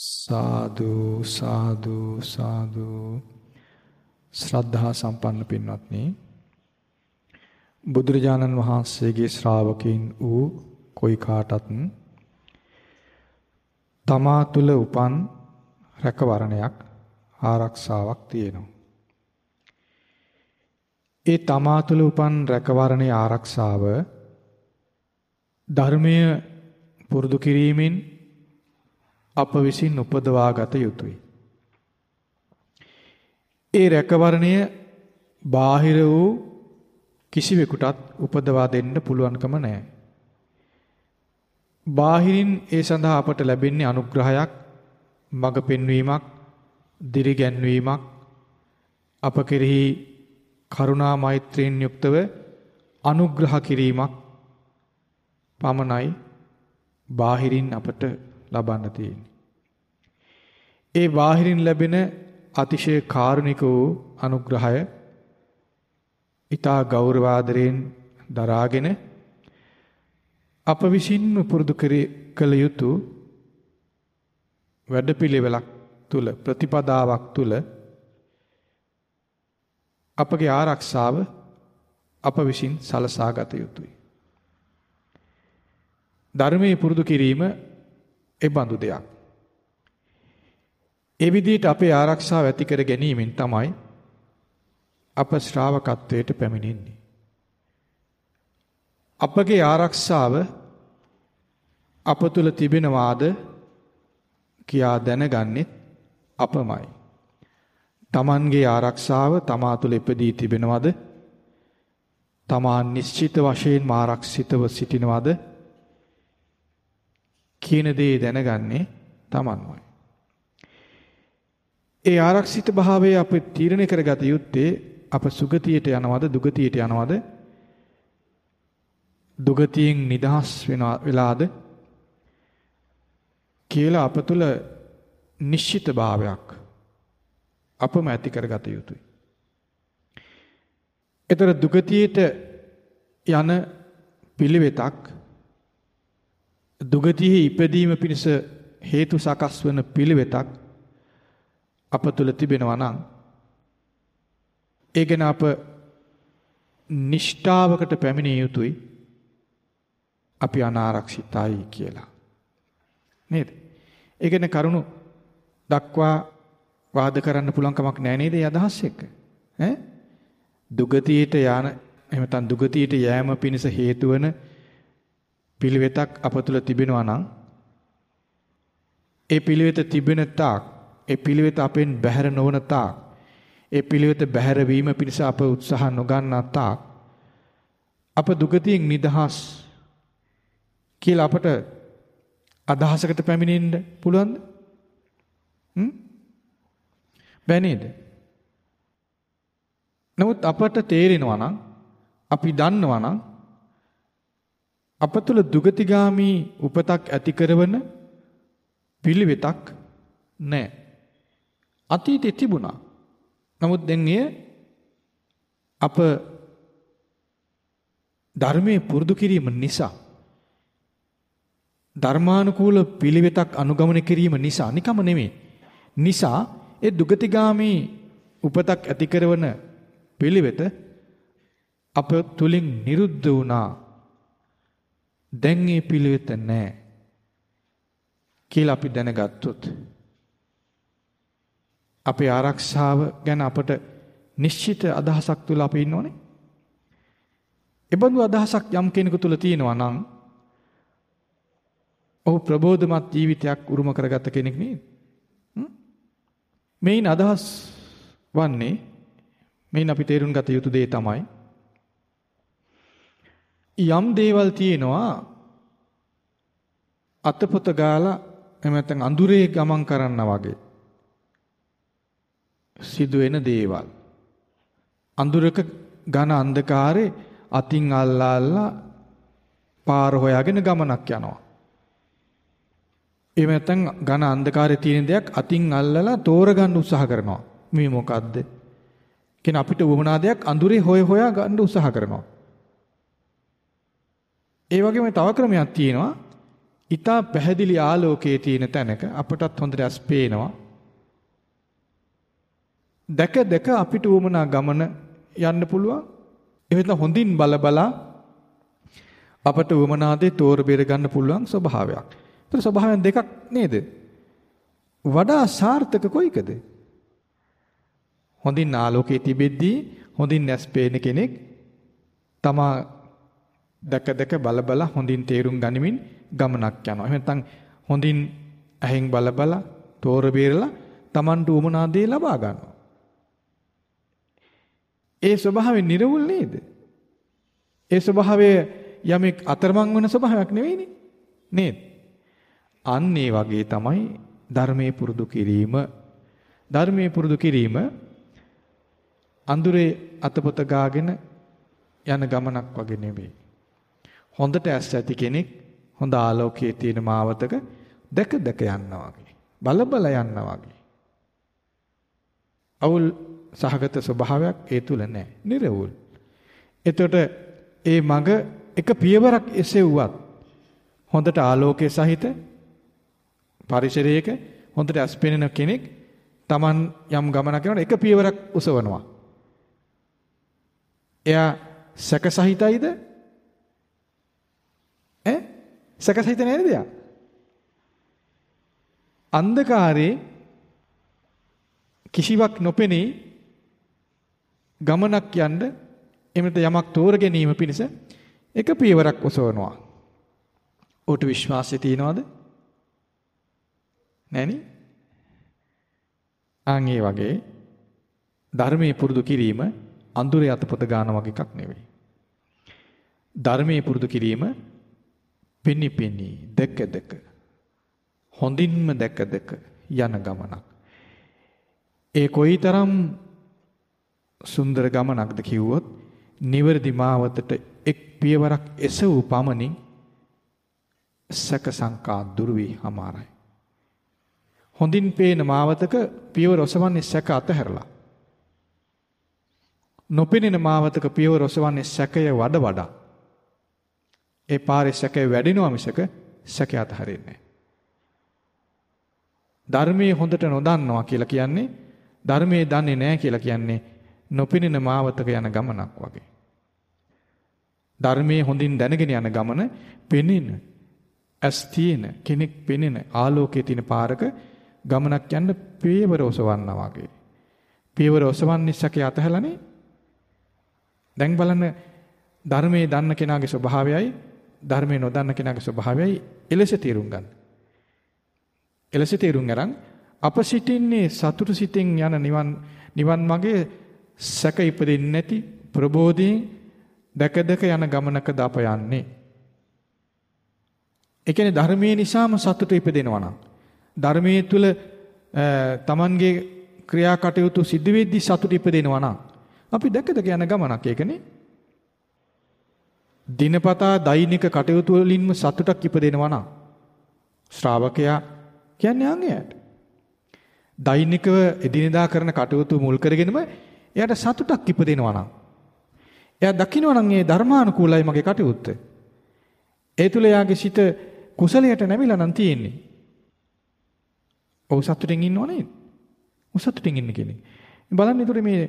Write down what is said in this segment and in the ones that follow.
සාදු සාදු සාදු ශ්‍රද්ධා සම්පන්න පින්වත්නි බුදුරජාණන් වහන්සේගේ ශ්‍රාවකයන් වූ කොයි කාටත් තමා තුල උපන් රැකවරණයක් ආරක්ෂාවක් තියෙනවා. ඒ තමා තුල උපන් රැකවරණේ ආරක්ෂාව ධර්මය පුරුදු කිරීමෙන් අප විසින් උපදවා ගත යුතුය. ඒ රැකවරණය බාහිර වූ කිසිවෙකුටත් උපදවා දෙන්න පුළුවන්කම නැහැ. බාහිරින් ඒ සඳහා අපට ලැබෙන්නේ අනුග්‍රහයක්, මඟ පෙන්වීමක්, දිරිගැන්වීමක්, අප කෙරෙහි කරුණා මෛත්‍රියෙන් යුක්තව අනුග්‍රහ කිරීමක් පමණයි බාහිරින් අපට ලබන්න තියෙන්නේ. ඒ බාහිරින් ලැබෙන අතිශය කාරුණික වූ අනුග්‍රහය ඊතා ගෞරවාදරයෙන් දරාගෙන අප විසින් පුරුදු කළ යුතු වැඩපිළිවෙලක් තුල ප්‍රතිපදාවක් තුල අපගේ ආරක්ෂාව අප විසින් සලසා ගත යුතුයි. ධර්මයේ පුරුදු කිරීම ඒ බඳු දෙයක්. ඒ විදිහට අපේ ආරක්ෂාව ඇති කර ගැනීමෙන් තමයි අප ශ්‍රාවකත්වයට පැමිණෙන්නේ. අපගේ ආරක්ෂාව අප තුල තිබෙනවාද කියා දැනගන්නේ අපමයි. Tamanගේ ආරක්ෂාව තමා තුල ඉපදී තිබෙනවද? තමා නිශ්චිත වශයෙන් ආරක්ෂිතව සිටිනවද? කියන දේ දැනගන්නේ Tamanමයි. ඒ ආරක්ෂිත භාවය අප තීරණය කරගත යුත්තේ අප සුගතියට යනවද දුගතියට යනවද දුගතියෙන් නිදහස් වෙලාද කියලා අප තුල නිශ්චිත භාවයක් අපම ඇති කරගත යුතුයි. ඒතර දුගතියට යන පිළිවෙතක් දුගතියෙහි ඉපදීම පිණිස හේතු සකස් වන පිළිවෙතක් අප තුල තිබෙනවා නම් ඒ ගැන අප නිෂ්ඨාවකට පැමිණිය යුතුයි අපි අනාරක්ෂිතයි කියලා නේද? ඒ ගැන කරුණු දක්වා වාද කරන්න පුළුවන් කමක් නැහැ නේද? ඒ අදහස් එක්ක. ඈ දුගතියට යන එහෙම නැත්නම් දුගතියට යෑම පිණිස හේතු වන පිළිවෙතක් අප තුළ තිබෙනවා නම් ඒ පිළිවෙත තිබෙන තාක් ඒ පිළිවෙත අපෙන් බැහැර නොවන තාක් ඒ පිළිවෙත බැහැර වීම පිණිස අප උත්සාහ නොගන්නා තාක් අප දුගතියෙන් නිදහස් කියලා අපට අදහසකට පැමිණෙන්න පුළුවන්ද? හ්ම්? බෑ නේද? නමුත් අපට තේරෙනවා නම් අපි දන්නවා නම් අප තුළ දුගතිගාමි උපතක් ඇති කරන පිළිවෙතක් නැහැ. අතීතේ තිබුණා. නමුත් දැන් එය අප ධර්මයේ පුරුදු කිරීම නිසා ධර්මානුකූල පිළිවෙතක් අනුගමනය කිරීම නිසා නිකම නෙමෙයි. නිසා ඒ දුගතිගාමි උපතක් ඇති කරන පිළිවෙත අප තුලින් නිරුද්ධ වුණා. දැන් මේ පිළිවෙත නැහැ කියලා අපි දැනගත්තොත් අපේ ආරක්ෂාව ගැන අපට නිශ්චිත අදහසක් තුල අපි ඉන්නෝනේ. එබඳු අදහසක් යම් කෙනෙකු තුල තියෙනවා නම් ඔහු ප්‍රබෝධමත් ජීවිතයක් උරුම කරගත්ත කෙනෙක් නේද? මේන් අදහස් වන්නේ මේන් අපි තේරුම් ගත යුතු දේ තමයි යම් දේවල් තියෙනවා අතපොත ගාලා එහෙම නැත්නම් අඳුරේ ගමන් කරනා වගේ සිදුවෙන දේවල්. අඳුරක ඝන අන්ධකාරේ අතින් අල්ලා අල්ලා පාර හොයාගෙන ගමනක් යනවා. එහෙම නැත්නම් ඝන අන්ධකාරයේ තියෙන දෙයක් අතින් අල්ලලා තෝරගන්න උත්සාහ කරනවා. මේ මොකද්ද? කියන අපිට වුණා දෙයක් අඳුරේ හොය හොයා ගන්න උත්සාහ කරනවා. ඒ වගේම තව ක්‍රමයක් තියෙනවා. ඊටා පැහැදිලි ආලෝකයේ තියෙන තැනක අපටත් හොඳට ඇස් පේනවා. දැක දැක අපිට උවමනා ගමන යන්න පුළුවන්. එහෙනම් හොඳින් බල බලා අපට උවමනා දේ තෝර බේර ගන්න පුළුවන් ස්වභාවයක්. ඒතර ස්වභාවයන් දෙකක් නේද? වඩා සාර්ථක කොයිකද? හොඳින් ආලෝකයේ තිබෙද්දී හොඳින් නැස් පේන කෙනෙක් තමා දැක දැක බල බල හොඳින් තේරුම් ගනිමින් ගමනක් යනවා. එහෙම නැත්නම් හොඳින් ඇහෙන් බල බල තෝර බේරලා Tamanට උමනා දේ ලබා ගන්නවා. ඒ ස්වභාවය නිර්වුල් නේද? ඒ ස්වභාවය යමෙක් අතරමං වෙන ස්වභාවයක් නෙවෙයිනේ. නේද? අන්න ඒ වගේ තමයි ධර්මයේ පුරුදු කිරීම. ධර්මයේ පුරුදු කිරීම අඳුරේ අතපොත ගාගෙන යන ගමනක් වගේ නෙවෙයි. හොඳට ඇස් ඇති කෙනෙක් හොඳ ආලෝකයේ තියෙන මාවතක දැක දැක යනවා වගේ. බල බල යනවා වගේ. අවුල් සහගත ස්වභාවයක් ඒ තුල නැහැ. නිර්වුල්. එතකොට ඒ මග එක පියවරක් එසෙව්වත් හොඳට ආලෝකයේ සහිත පරිසරයක හොඳට අස්පෙනෙන කෙනෙක් Taman යම් ගමනක් යනකොට එක පියවරක් උසවනවා. එයා සැක සහිතයිද? ඈ සැක සහිත නේද එයා? අන්ධකාරේ කිසිවක් නොපෙනී ගමනක් යන්න එමෙත යමක් තෝර ගැනීම පිණිස එක පියවරක් ඔසවනවා. ඔට විශ්වාසය තියනවද? නැනි? ආන් ඒ වගේ ධර්මයේ පුරුදු කිරීම අඳුරේ අතපොත ගන්න වගේ එකක් නෙවෙයි. ධර්මයේ පුරුදු කිරීම පින්නි පින්නි දෙක දෙක හොඳින්ම දෙක දෙක යන ගමනක්. ඒ කොයිතරම් සුන්දර ගමනක්ද කිව්වොත් නිවර්දි මාවතට එක් පියවරක් එසවූ පමණින් සක සංකා දුරු වී හමාරයි. හොඳින් පේන මාවතක පියවර ඔසවන්නේ සැක අතහැරලා. නොපෙනෙන මාවතක පියවර ඔසවන්නේ සැකය වඩ වඩා. ඒ පාරේ සැකය වැඩිනවා මිසක සැකය අතහරින්නේ ධර්මයේ හොඳට නොදන්නවා කියලා කියන්නේ ධර්මයේ දන්නේ නැහැ කියලා කියන්නේ නොපෙනෙන මාවතක යන ගමනක් වගේ. ධර්මයේ හොඳින් දැනගෙන යන ගමන පෙනෙන ඇස් තියෙන කෙනෙක් පෙනෙන ආලෝකයේ තියෙන පාරක ගමනක් යන්න පියවර ඔසවන්නා වගේ. පියවර ඔසවන්නේ සැකේ අතහැලනේ. දැන් බලන්න ධර්මයේ දන්න කෙනාගේ ස්වභාවයයි ධර්මයේ නොදන්න කෙනාගේ ස්වභාවයයි එලෙස තේරුම් ගන්න. එලෙස තේරුම් ගන්න අප සිටින්නේ සතුටු සිතින් යන නිවන් නිවන් මාගේ සැක ඉපදෙන්නේ නැති ප්‍රබෝධයෙන් දැක දැක යන ගමනකද අප යන්නේ. ඒ කියන්නේ ධර්මයේ නිසාම සතුට ඉපදෙනවා නම් ධර්මයේ තුල තමන්ගේ ක්‍රියා කටයුතු සිද්ධ වෙද්දී සතුට ඉපදෙනවා නම් අපි දැක දැක යන ගමනක් ඒකනේ. දිනපතා දෛනික කටයුතු වලින්ම සතුටක් ඉපදෙනවා නම් ශ්‍රාවකයා කියන්නේ අංගයට. දෛනිකව එදිනෙදා කරන කටයුතු මුල් කරගෙනම එයාට සතුටක් ඉපදෙනවා නම් එයා දකිනවා නම් මේ ධර්මානුකූලයි මගේ කටයුත්ත. ඒ තුල එයාගේ සිත කුසලයට නැමිලා නම් තියෙන්නේ. ඔව් සතුටින් ඉන්නව නේද? ඔව් සතුටින් ඉන්න කෙනෙක්. බලන්න ඒතර මේ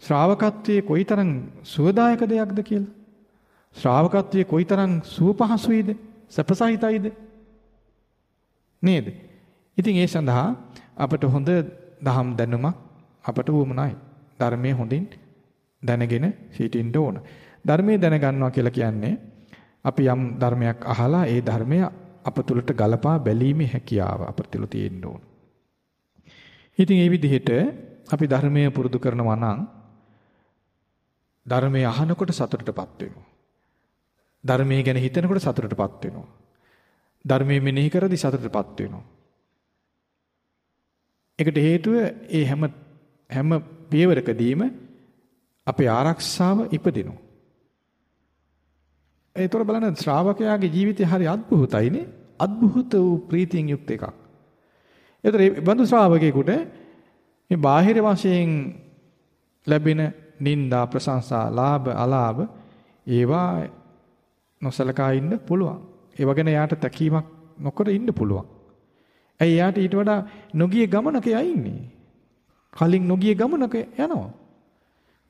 ශ්‍රාවකත්වයේ කොයිතරම් සුවදායක දෙයක්ද කියලා. ශ්‍රාවකත්වයේ කොයිතරම් සුවපහසුයිද? සැපසහිතයිද? නේද? ඉතින් ඒ සඳහා අපට හොඳ දහම් දැනුමක් අපට වුමනයි. ධර්මයේ හොඳින් දැනගෙන සිටින්න ඕන. ධර්මයේ දැනගන්නවා කියලා කියන්නේ අපි යම් ධර්මයක් අහලා ඒ ධර්මය අප තුළට ගලපා බැලීමේ හැකියාව අපට තුළ තියෙන්න ඕන. ඉතින් මේ විදිහට අපි ධර්මය පුරුදු කරනවා නම් ධර්මය අහනකොට සතුටටපත් වෙනවා. ධර්මයේ ගැන හිතනකොට සතුටටපත් වෙනවා. ධර්මයේ මෙනෙහි කරද්දී සතුටටපත් වෙනවා. ඒකට හේතුව ඒ හැම හැම පියවරකදීම අපේ ආරක්ෂාව ඉපදිනවා. ඒතර බලන්න ශ්‍රාවකයාගේ ජීවිතය හරි අద్භූතයිනේ. අద్භූත වූ ප්‍රීතියෙන් යුක්ත එකක්. ඒතර මේ බඳු ශ්‍රාවකයෙකුට මේ බාහිර වශයෙන් ලැබෙන නිന്ദා ප්‍රශංසා ලාභ අලාභ ඒවා නොසලකා ඉන්න පුළුවන්. ඒව ගැන යාට තැකීමක් නොකර ඉන්න පුළුවන්. ඇයි යාට ඊට වඩා නොගිය ගමනක යන්නේ? කලින් නොගිය ගමනක යනවා.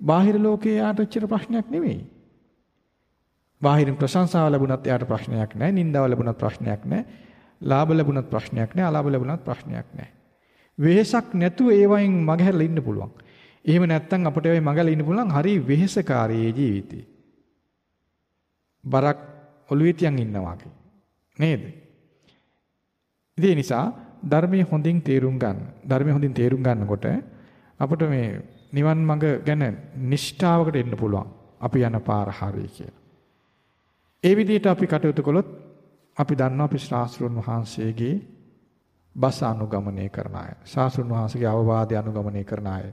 බාහිර ලෝකේ යාට එච්චර ප්‍රශ්නයක් නෙවෙයි. බාහිරින් ප්‍රශංසාව ලැබුණත් එයාට ප්‍රශ්නයක් නැහැ. නින්දාව ලැබුණත් ප්‍රශ්නයක් නැහැ. ලාභ ලැබුණත් ප්‍රශ්නයක් නැහැ. අලාභ ලැබුණත් ප්‍රශ්නයක් නැහැ. වෙහෙසක් නැතුව ඒ වයින් මගහැරලා ඉන්න පුළුවන්. එහෙම නැත්නම් අපිට ඒ මගහැරලා ඉන්න පුළුවන් හරි වෙහෙසකාරී ජීවිතේ. බරක් ඔළුවේ තියන් ඉන්නවා වගේ. නේද? ඒ නිසා ධර්මයේ හොඳින් තේරුම් ගන්න. ධර්මයේ හොඳින් තේරුම් ගන්නකොට අපිට මේ නිවන් මඟ ගැන නිෂ්ඨාවකට එන්න පුළුවන්. අපි යන පාර හරියි කියලා. ඒ විදිහට අපි කටයුතු කළොත් අපි දන්නවා අපි ශාස්ත්‍රුන් වහන්සේගේ බස අනුගමනය කරන අය. ශාස්ත්‍රුන් වහන්සේගේ අවවාදය අනුගමනය කරන අය.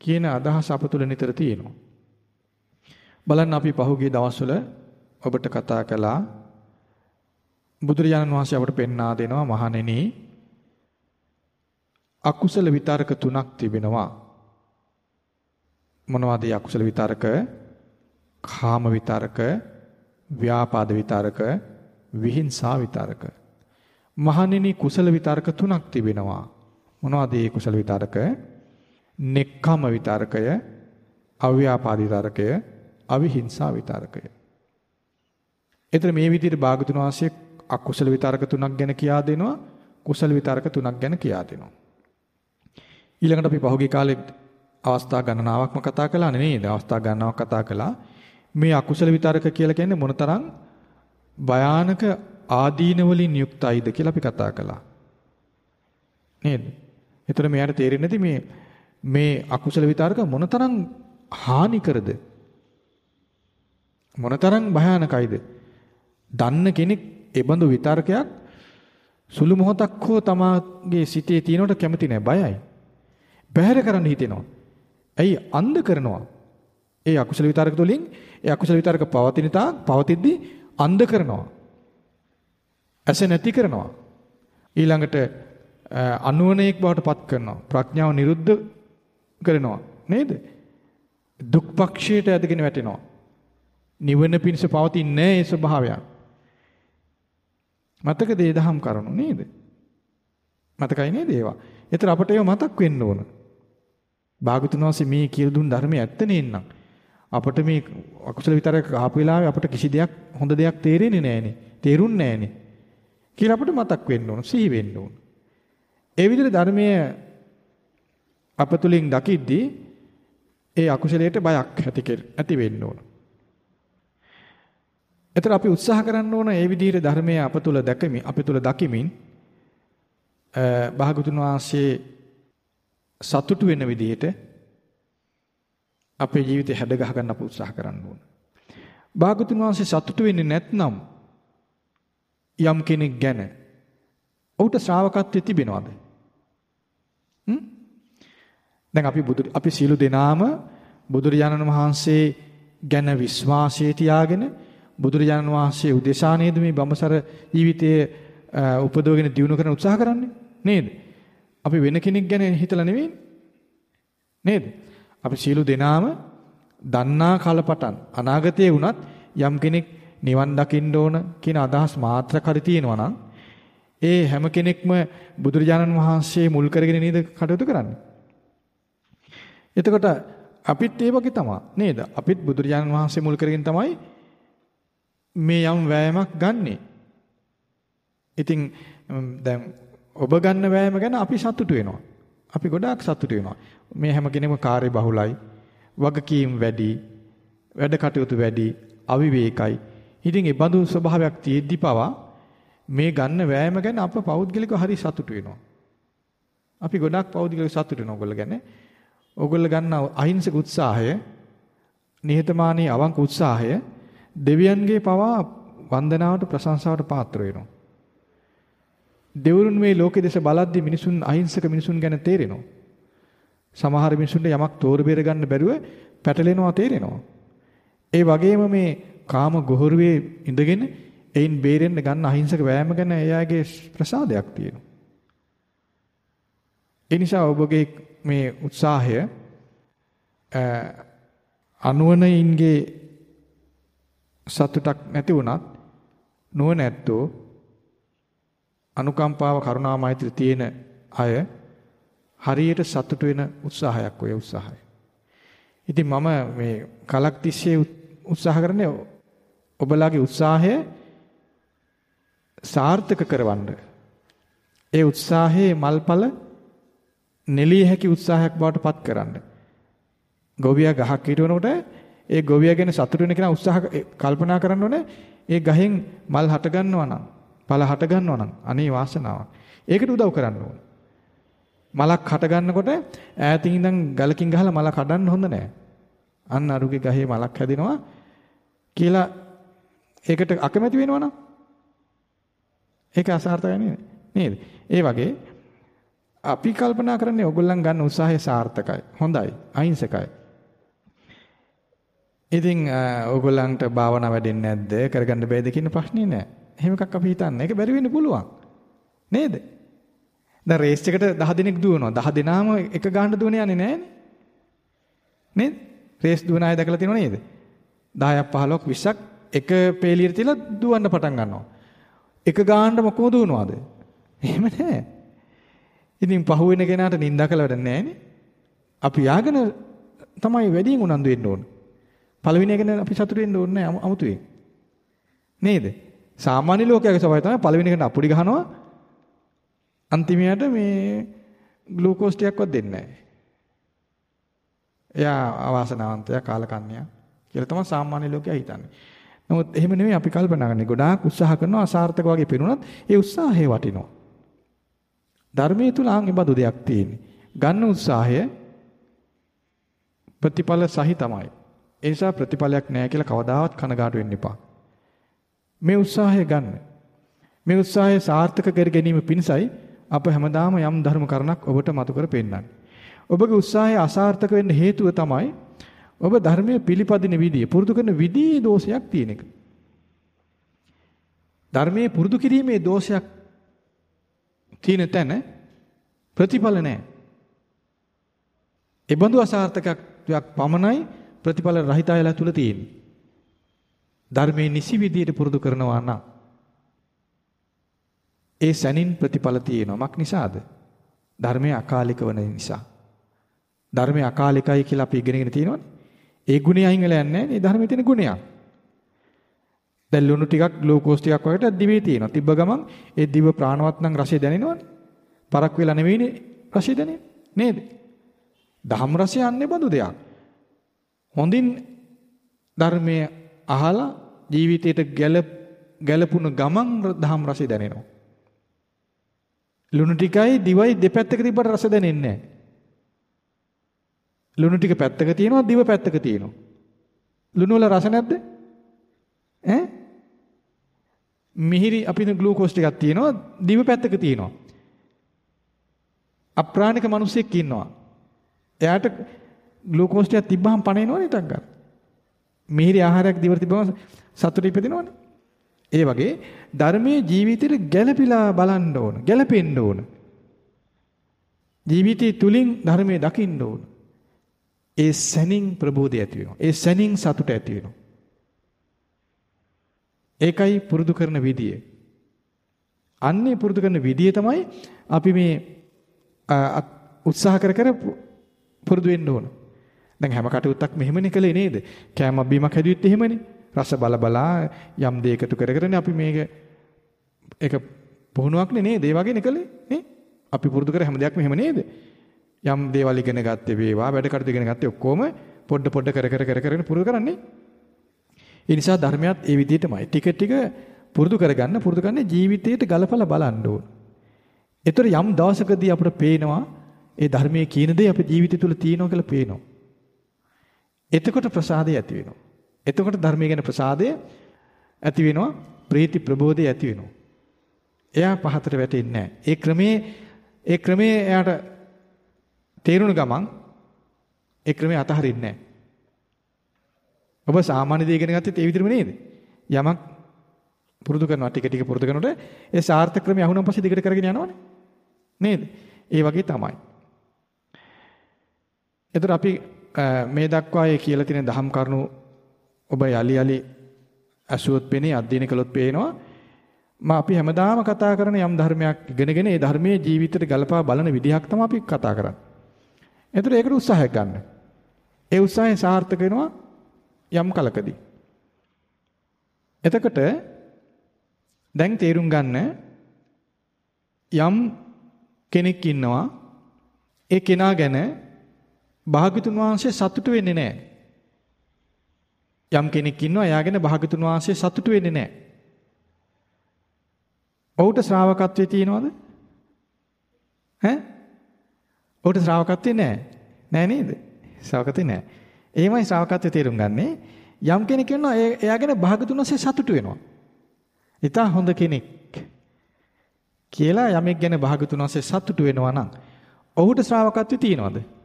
කියන අදහස අප තුළ නිතර තියෙනවා. බලන්න අපි පහුගිය දවස්වල ඔබට කතා කළා බුදුරජාණන් වහන්සේ අපට පෙන්වා දෙනවා මහණෙනි අකුසල විතරක තුනක් තිබෙනවා. මොනවද අකුසල විතරක? කාම විතරක ව්‍යාපාද විතරක විහිංසා විතරක. මහණෙනි කුසල විතරක තුනක් තිබෙනවා. මොනවද ඒ කුසල විතරක? නෙක්ඛම විතරකය අව්‍යාපාද විතරකය අවිහිංසා විතරකය. එතන මේ විදිහට භාගතුන් වහන්සේ අකුසල විතරක තුනක් ගැන කියා දෙනවා කුසල විතරක තුනක් ගැන කියා දෙනවා. ඊළඟට අපි පහුගිය කාලේ අවස්ථා ගණනාවක්ම කතා කළා නේද අවස්ථා ගණනාවක් කතා කළා මේ අකුසල විතරක කියලා කියන්නේ මොනතරම් භයානක ආදීන වලින් යුක්තයිද කියලා අපි කතා කළා. නේද? එතන මෙයාට තේරෙන්නේ නැති මේ මේ අකුසල විතරක මොනතරම් හානිකරද? මොනතරම් භයානකයිද? දන්න කෙනෙක් ඒ බඳු විතරකයක් සුළු මොහොතක් හෝ තමාගේ සිතේ තියෙනවට කැමති නැහැ බයයි. බැහැර කරන්න හිතෙනවා. ඇයි අන්ධ කරනවා? ඒ අකුසල විතරක තුලින් ඒ අකුසල විතරක පවතින තාක් පවතිද්දී අන්ධ කරනවා. ඇස නැති කරනවා. ඊළඟට අනුවණයෙක් බවට පත් කරනවා. ප්‍රඥාව නිරුද්ධ කරනවා. නේද? දුක් පක්ෂයට ඇදගෙන වැටෙනවා. නිවන පිණිස පවතින්නේ ඒ ස්වභාවය. මතකද ඒ දහම් කරුණු නේද? මතකයි නේද ඒවා? ඒතර අපට ඒව මතක් වෙන්න ඕන. භාගතුන් වහන්සේ මේ කියලා දුන් ධර්මයේ ඇත්ත නේන්නම්. අපිට මේ අකුසල විතරක් ආපු වෙලාවේ අපිට කිසි දෙයක් හොඳ දෙයක් තේරෙන්නේ නැහනේ. තේරුන්නේ නැහනේ. කියලා අපිට මතක් වෙන්න ඕන, සිහි වෙන්න ඕන. ඒ විදිහට ධර්මයේ අප තුලින් දකිද්දී ඒ අකුසලයට බයක් ඇති ඇති වෙන්න ඕන. එතන අපි උත්සාහ කරන්න ඕන ඒ විදිහට ධර්මයේ අප තුල දැකමින් අප තුල දකිමින් භාගතුන් වහන්සේ සතුටු වෙන විදිහට අපේ ජීවිතේ හැඩ ගහ ගන්න අප උත්සාහ කරන්න ඕන. භාගතුන් වහන්සේ සතුටු වෙන්නේ නැත්නම් යම් කෙනෙක් ගැන ඔහුට ශ්‍රාවකත්වයේ තිබෙනවද? හ්ම්? දැන් අපි බුදු අපි සීල දෙනාම බුදුරජාණන් වහන්සේ ගැන විශ්වාසය තියාගෙන බුදුරජාණන් වහන්සේ උදෙසා නේද මේ බඹසර ජීවිතයේ උපදවගෙන දිනු කරන උත්සාහ කරන්නේ නේද? අපි වෙන කෙනෙක් ගැන හිතලා නෙවෙයි නේද? අපි සියලු දෙනාම දන්නා කලපටන් අනාගතයේ වුණත් යම් කෙනෙක් නිවන් දකින්න ඕන කියන අදහස් මාත්‍ර කරි තියෙනවා නම් ඒ හැම කෙනෙක්ම බුදුරජාණන් වහන්සේ මුල් කරගෙන නේද කටයුතු කරන්නේ. එතකොට අපිත් ඒ වගේ තමයි නේද? අපිත් බුදුරජාණන් වහන්සේ මුල් කරගෙන තමයි මේ යම් වෑයමක් ගන්නෙ. ඉතින් දැන් ඔබ ගන්න වෑයම ගැන අපි සතුටු වෙනවා. අපි ගොඩාක් සතුටු වෙනවා. මේ හැම කෙනෙක්ම කාර්ය බහුලයි, වගකීම් වැඩි, වැඩ කටයුතු වැඩි, අවිවේකයි. ඉතින් ඒ බඳු ස්වභාවයක් තියෙද්දි පවා මේ ගන්න වෑයම ගැන අප පෞද්ගලිකව හරි සතුටු වෙනවා. අපි ගොඩාක් පෞද්ගලිකව සතුටු වෙනවා ඔයගොල්ලෝ ගැන. ඔයගොල්ලෝ ගන්න අහිංසක උත්සාහය, නිහතමානී අවංක උත්සාහය දෙවියන්ගේ පවා වන්දනාවට ප්‍රශංසාවට පාත්‍ර වෙනවා. දෙවරුන් මේ ලෝකෙ දෙස බලද්දි මිනිසුන් අහිංසක මිනිසුන් ගැන තේරෙනවා. සමහර මිනිසුන්ට යමක් තෝර බේර ගන්න බැරුව පැටලෙනවා තේරෙනවා. ඒ වගේම මේ කාම ගොහරුවේ ඉඳගෙන එයින් බේරෙන්න ගන්න අහිංසක වෑයම ගැන එයාගේ ප්‍රසාදයක් තියෙනවා. ඒ නිසා ඔබගේ මේ උත්සාහය අනුවණයින්ගේ සතුටක් නැති වුණත් නුවණැත්තෝ අනුකම්පාව කරුණා මෛත්‍රී තියෙන අය හරියට සතුට වෙන උත්සාහයක් ඔය උත්සාහය. ඉතින් මම මේ කලක් තිස්සේ උත්සාහ කරන්නේ ඔබලාගේ උත්සාහය සාර්ථක කරවන්න. ඒ උත්සාහයේ මල්පල නෙලිය හැකි උත්සාහයක් බවට පත් කරන්න. ගොවියා ගහක් හිටවනකොට ඒ ගොවියා ගැන සතුටු වෙන කෙනා උත්සාහ කල්පනා කරන්න ඕනේ ඒ ගහෙන් මල් හට ගන්නවා නම් පළ හට ගන්නවා නම් අනේ වාසනාවක්. ඒකට උදව් කරන්න ඕනේ. මලක් හට ගන්නකොට ඈතින් ඉඳන් ගලකින් ගහලා මල කඩන්න හොඳ නෑ. අන්න අරුගේ ගහේ මලක් හැදෙනවා කියලා ඒකට අකමැති වෙනවනම් ඒක අසාර්ථකයි නේද? නේද? ඒ වගේ අපි කල්පනා කරන්නේ ඕගොල්ලන් ගන්න උත්සාහය සාර්ථකයි. හොඳයි. අහිංසකයි. ඉතින් ඕගොල්ලන්ට භාවනා වැඩෙන්නේ නැද්ද? කරගන්න බැයිද කියන ප්‍රශ්නේ නෑ. එහෙම එකක් අපි හිතන්නේ. ඒක බැරි වෙන්න පුළුවන්. නේද? දැන් රේස් එකට 10 දෙනෙක් දුවනවා. 10 දෙනාම එක ගානට දුවන යන්නේ නෑනේ. නේද? රේස් දුවන අය දැකලා තියෙනව නේද? 10ක් 15ක් 20ක් එක පේලියට තියලා දුවන්න පටන් ගන්නවා. එක ගානට මොකෝ දුවනවාද? එහෙම නෑ. ඉතින් පහුවෙන කෙනාට නිඳා කළ වැඩ නෑනේ. අපි යාගෙන තමයි වැඩියෙන් උනන්දු වෙන්න ඕන. පළවෙනි එක අපි සතුටු වෙන්න ඕනේ නෑ අමුතුවෙන්. නේද? සාමාන්‍ය ලෝකයේ ස්වභාවය තමයි පළවෙනි එකට අපුඩි ගහනවා අන්තිමයට මේ ග්ලූකෝස් ටිකක්වත් දෙන්නේ නැහැ. එයා අවාසනාවන්තයා කාලකන්ණියා කියලා තමයි සාමාන්‍ය ලෝකයා හිතන්නේ. නමුත් එහෙම නෙමෙයි අපි කල්පනා කරන්නේ. ගොඩාක් උත්සාහ කරනවා අසාර්ථක වගේ පේනුණත් ඒ උත්සාහය වටිනවා. ධර්මයේ තුල ආන් ඉබඳු දෙයක් තියෙන්නේ. ගන්න උත්සාහය ප්‍රතිඵල සහිතමයි. ඒ නිසා ප්‍රතිඵලයක් නැහැ කියලා කවදාවත් කනගාටු වෙන්න එපා. මේ උත්සාහය ගන්න. මේ උත්සාහය සාර්ථක කර ගැනීම පිණිසයි අප හැමදාම යම් ධර්ම කරුණක් ඔබට මතු කර පෙන්නන්නේ. ඔබගේ උත්සාහය අසාර්ථක වෙන්න හේතුව තමයි ඔබ ධර්මයේ පිළිපදින විදිය, පුරුදු කරන විදියේ දෝෂයක් තියෙන එක. ධර්මයේ පුරුදු කිරීමේ දෝෂයක් තියෙන තැන ප්‍රතිඵල නැහැ. ඒ බඳු අසාර්ථකයක් පමණයි ප්‍රතිඵල රහිතයලා තුල තියෙන්නේ. ධර්මයේ නිසි විදියට පුරුදු කරනවා නම් ඒ සැනින් ප්‍රතිඵල තියෙනවා. මක් නිසාද? ධර්මයේ අකාලික වන නිසා. ධර්මයේ අකාලිකයි කියලා අපි ඉගෙනගෙන තියෙනවනේ. ඒ ගුණය අයින් වෙලා යන්නේ නැහැ. මේ ධර්මයේ තියෙන ගුණයක්. දැන් ලුණු ටිකක් ග්ලූකෝස් ටිකක් වගේ දිවේ තියෙනවා. තිබ්බ ගමන් ඒ දිව ප්‍රාණවත් නම් රසය දැනෙනවනේ. පරක් වෙලා නෙවෙයිනේ රසය දැනෙන්නේ. නේද? දහම් රසය යන්නේ බඳු දෙයක්. හොඳින් ධර්මයේ අහලා ජීවිතයට ගැළපුණු ගමන් දහම් රසය දැනෙනවා. ලුණු ටිකයි දිවයි දෙපැත්තක තිබ්බට රස දැනෙන්නේ නැහැ. ලුණු ටික පැත්තක තියෙනවා දිව පැත්තක තියෙනවා. ලුණු වල රස නැද්ද? ඈ? මිහිරි අපිට ග්ලූකෝස් ටිකක් තියෙනවා දිව පැත්තක තියෙනවා. අප්‍රාණික මිනිසෙක් ඉන්නවා. එයාට ග්ලූකෝස් ටිකක් තිබ්බහම පණේනවනේ ටක් ගන්න. මිහිරි ආහාරයක් දිවට තිබ්බම සතුට ඉපදිනවනේ. ඒ වගේ ධර්මයේ ජීවිතේට ගැළපිලා බලන්න ඕන. ගැළපෙන්න ඕන. ජීවිතය තුලින් ධර්මයේ දකින්න ඕන. ඒ සැනින් ප්‍රබෝධය ඇති වෙනවා. ඒ සැනින් සතුට ඇති වෙනවා. ඒකයි පුරුදු කරන විදිය. අන්නේ පුරුදු කරන විදිය තමයි අපි මේ උත්සාහ කර කර පුරුදු වෙන්න ඕන. දැන් හැම කටයුත්තක් මෙහෙමනේ කළේ නේද? කෑම බීමක් හැදුවෙත් එහෙමනේ. රස බල බලා යම් දෙයකට කර කරනේ අපි මේක ඒක පුහුණුවක්නේ නේද? ඒ වගේනේ කළේ නේ? අපි පුරුදු කර හැම දෙයක්ම එහෙම නේද? යම් දේවල් ඉගෙන ගත්තේ වේවා වැඩ කටයුතු ඉගෙන ගත්තේ ඔක්කොම පොඩ පොඩ කර කර කර කර පුරුදු කරන්නේ. ඒ නිසා ධර්මයත් ඒ විදිහටමයි. ටික ටික පුරුදු කරගන්න පුරුදු කරන්නේ ජීවිතයට ගලපලා බලන්න ඕන. ඒතර යම් දවසකදී අපිට පේනවා ඒ ධර්මයේ කියන දේ අපේ ජීවිතය තුළ තියෙනවා කියලා පේනවා. එතකොට ප්‍රසාදය ඇති වෙනවා. එතකොට ධර්මයේ ගැන ප්‍රසාදය ඇති වෙනවා ප්‍රීති ප්‍රබෝධය ඇති වෙනවා. එයා පහතට වැටෙන්නේ නැහැ. ඒ ක්‍රමේ ඒ ක්‍රමේ එයාට තේරුණ ගමන් ඒ ක්‍රමේ අතහරින්නේ නැහැ. ඔබ සාමාන්‍ය දේ ඉගෙන ගත්තේ ඒ විදිහම නේද? යමක් පුරුදු කරනවා ටික ටික පුරුදු කරනකොට ඒ සාර්ථක ක්‍රමය අහුනන් පස්සේ දිගට කරගෙන යනවනේ. නේද? ඒ වගේ තමයි. එතකොට අපි මේ දක්වා ඒ කියලා තියෙන දහම් කරුණු ඔබ යලි යලි අසුවොත් පෙනේ අධ්‍යයනය කළොත් පේනවා මා අපි හැමදාම කතා කරන යම් ධර්මයක් ඉගෙනගෙන ඒ ධර්මයේ ජීවිතයට ගලපා බලන විදිහක් තමයි අපි කතා කරන්නේ. එතකොට ඒකට උත්සාහයක් ගන්න. ඒ උත්සාහය සාර්ථක වෙනවා යම් කලකදී. එතකොට දැන් තේරුම් ගන්න යම් කෙනෙක් ඉන්නවා ඒ කෙනා ගැන භාග්‍යතුන් වහන්සේ සතුටු වෙන්නේ නැහැ. යම් කෙනෙක් ඉන්නවා එයා ගැන භාග්‍යතුන් වහන්සේ සතුටු වෙන්නේ නැහැ. ඔහුට ශ්‍රාවකත්වයේ තියනවද? ඈ? ඔහුට ශ්‍රාවකත්වයේ නැහැ. නෑ නේද? ශ්‍රාවකත්වයේ නැහැ. එහෙමයි ශ්‍රාවකත්වයේ තේරුම් ගන්නේ. යම් කෙනෙක් ඉන්නවා එයා ගැන භාග්‍යතුන් වහන්සේ සතුටු වෙනවා. ඊට හොඳ කෙනෙක් කියලා යමෙක් ගැන භාග්‍යතුන් වහන්සේ සතුටු වෙනවා නම් ඔහුට ශ්‍රාවකත්වය තියෙනවද?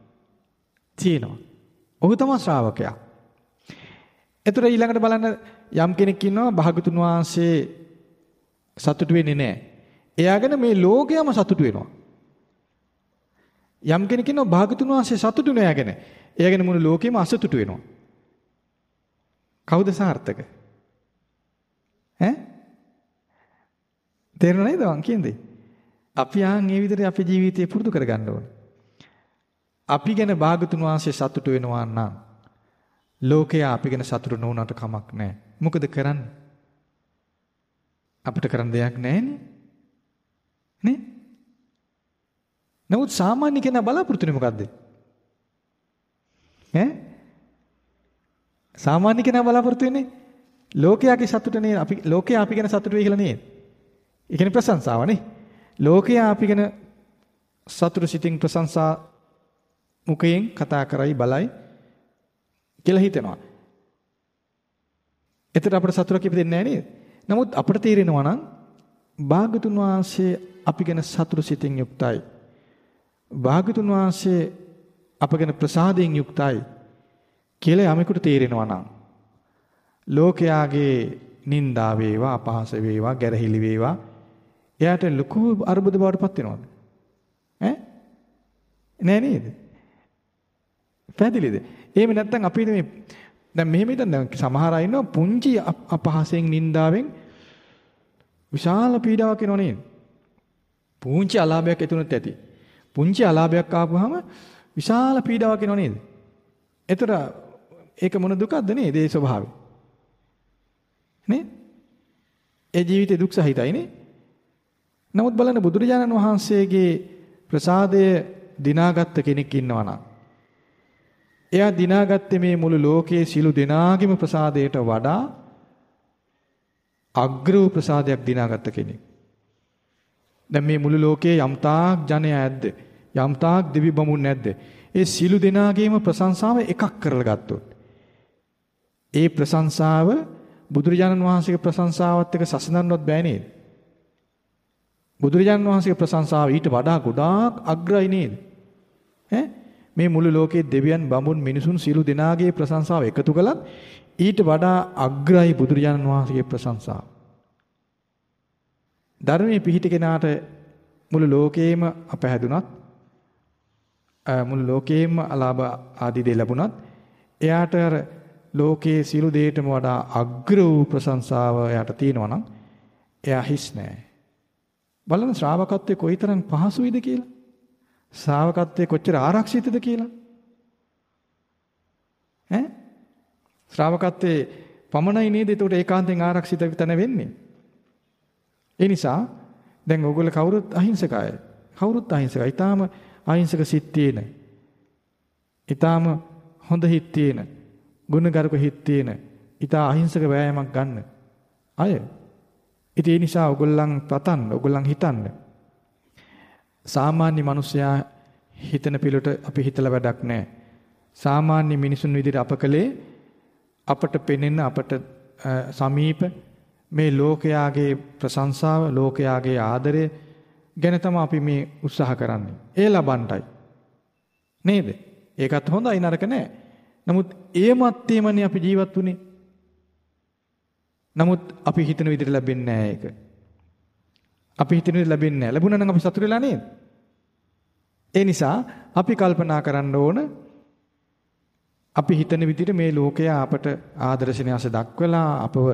තියෙනවා. ඔහු තමයි ශ්‍රාවකයා. එතකොට ඊළඟට බලන්න යම් කෙනෙක් ඉන්නවා භාග්‍යතුන් වහන්සේ සතුටු වෙන්නේ නැහැ. එයා ගැන මේ ලෝකයම සතුටු වෙනවා. යම් කෙනෙක් ඉන්නවා භාග්‍යතුන් වහන්සේ සතුටු නෑ ගැන. එයා ගැන මුළු ලෝකෙම අසතුටු වෙනවා. කවුද සාර්ථක? ඈ? තේරුණා නේද මං කියන්නේ? අපි ආන් මේ විදිහට අපේ ජීවිතේ පුරුදු කරගන්න ඕනේ. අපි ගැන භාගතුන් වහන්සේ සතුටු වෙනවා නම් ලෝකයා අපි ගැන සතුටු නොවුනට කමක් නැහැ. මොකද කරන්නේ? අපිට කරන්න දෙයක් නැහැනේ. නේ? නමුත් සාමාන්‍ය කෙනා බලාපොරොත්තු වෙන්නේ මොකද්ද? ඈ? සාමාන්‍ය කෙනා බලාපොරොත්තු වෙන්නේ ලෝකයාගේ සතුටනේ අපි ලෝකයා අපි ගැන සතුටු වෙයි කියලා නේද? ඒ කියන්නේ ප්‍රශංසාවනේ. ලෝකයා අපි ගැන සතුටු සිතින් ප්‍රශංසා මුඛයෙන් කතා කරයි බලයි කියලා හිතෙනවා. එතකොට අපිට සතුටක් ඉපදෙන්නේ නැහැ නේද? නමුත් අපිට තේරෙනවා නම් භාගතුන් වහන්සේ අපි ගැන සතුටු සිතින් යුක්තයි. භාගතුන් වහන්සේ අප ගැන ප්‍රසාදයෙන් යුක්තයි කියලා යමෙකුට තේරෙනවා නම් ලෝකයාගේ නිന്ദා වේවා අපහාස වේවා ගැරහිලි වේවා එයාට ලොකු අරුබුද බවට පත් වෙනවද? ඈ? නෑ නේද? පැහැදිලිද? එහෙම නැත්නම් අපි මේ දැන් මෙහෙම හිතන්න දැන් සමහර අය ඉන්නවා පුංචි අපහසෙන් නින්දාවෙන් විශාල පීඩාවක් එනවා නේද? පුංචි අලාභයක් ඇතුණත් ඇති. පුංචි අලාභයක් ආපුවාම විශාල පීඩාවක් එනවා නේද? එතකොට ඒක මොන දුකක්ද නේද? ඒ ස්වභාවය. නේ? ඒ ජීවිතේ දුක් සහිතයි නේ? නමුත් බලන්න බුදුරජාණන් වහන්සේගේ ප්‍රසාදය දිනාගත්ත කෙනෙක් ඉන්නවා නම් එයා දිනාගත්තේ මේ මුළු ලෝකයේ සිළු දෙනාගේම ප්‍රසාදයට වඩා අග්‍ර වූ ප්‍රසාදයක් දිනාගත්ත කෙනෙක්. දැන් මේ මුළු ලෝකයේ යම්තාක් ජනයා ඇද්ද? යම්තාක් දෙවි බමුණු නැද්ද? ඒ සිළු දෙනාගේම ප්‍රශංසාව එකක් කරලා ගත්තොත්. ඒ ප්‍රශංසාව බුදුරජාණන් වහන්සේගේ ප්‍රශංසාවත් එක්ක සසඳන්නවත් බෑ නේද? බුදුරජාණන් වහන්සේගේ ප්‍රශංසාව ඊට වඩා ගොඩාක් අග්‍රයි නේද? ඈ මේ මුළු ලෝකයේ දෙවියන් බඹුන් මිනිසුන් සියලු දෙනාගේ ප්‍රශංසාව එකතු කළත් ඊට වඩා අග්‍රයි බුදුරජාණන් වහන්සේගේ ප්‍රශංසාව. ධර්මයේ පිහිට කෙනාට මුළු ලෝකේම අපහැදුනත් මුළු ලෝකේම අලාභ ආදී දේ ලැබුණත් එයාට අර ලෝකයේ සියලු දේටම වඩා අග්‍ර වූ ප්‍රශංසාව එයාට තියෙනවා නම් එයා හිස් නෑ. බලන්න ශ්‍රාවකත්වයේ කොයිතරම් පහසුයිද කියලා. ශ්‍රාවකත්වයේ කොච්චර ආරක්ෂිතද කියලා. ඈ? ශ්‍රාවකත්වයේ පමණයි නේද ඒකට ඒකාන්තයෙන් ආරක්ෂිත තැන වෙන්නේ. ඒ නිසා දැන් ඕගොල්ලෝ කවුරුත් අහිංසකයි. කවුරුත් අහිංසකයි. ඊටාම අහිංසක සිත් තියෙන. ඊටාම හොඳ හිත් තියෙන. ගුණගරුක හිත් තියෙන. ඊටා අහිංසක වෑයමක් ගන්න. අය ඉතින් ඒ නිසා ඔයගොල්ලන් පතන්න, ඔයගොල්ලන් හිතන්න. සාමාන්‍ය මිනිසයා හිතන පිළට අපි හිතලා වැඩක් නැහැ. සාමාන්‍ය මිනිසුන් විදිහට අප කලේ අපට පෙනෙන අපට සමීප මේ ලෝකයාගේ ප්‍රශංසාව, ලෝකයාගේ ආදරය ගැන තමයි අපි මේ උත්සාහ කරන්නේ. ඒ ලබන්නයි. නේද? ඒකත් හොඳයි නරක නෑ. නමුත් ඒ මැත්තේමනේ අපි ජීවත් වුනේ. නමුත් අපි හිතන විදිහට ලැබෙන්නේ නැහැ ඒක. අපි හිතන විදිහට ලැබෙන්නේ නැහැ. ලැබුණා නම් අපි සතුටු වෙලා නේද? ඒ නිසා අපි කල්පනා කරන්න ඕන අපි හිතන විදිහට මේ ලෝකය අපට ආදර්ශනීයස දක්වලා අපව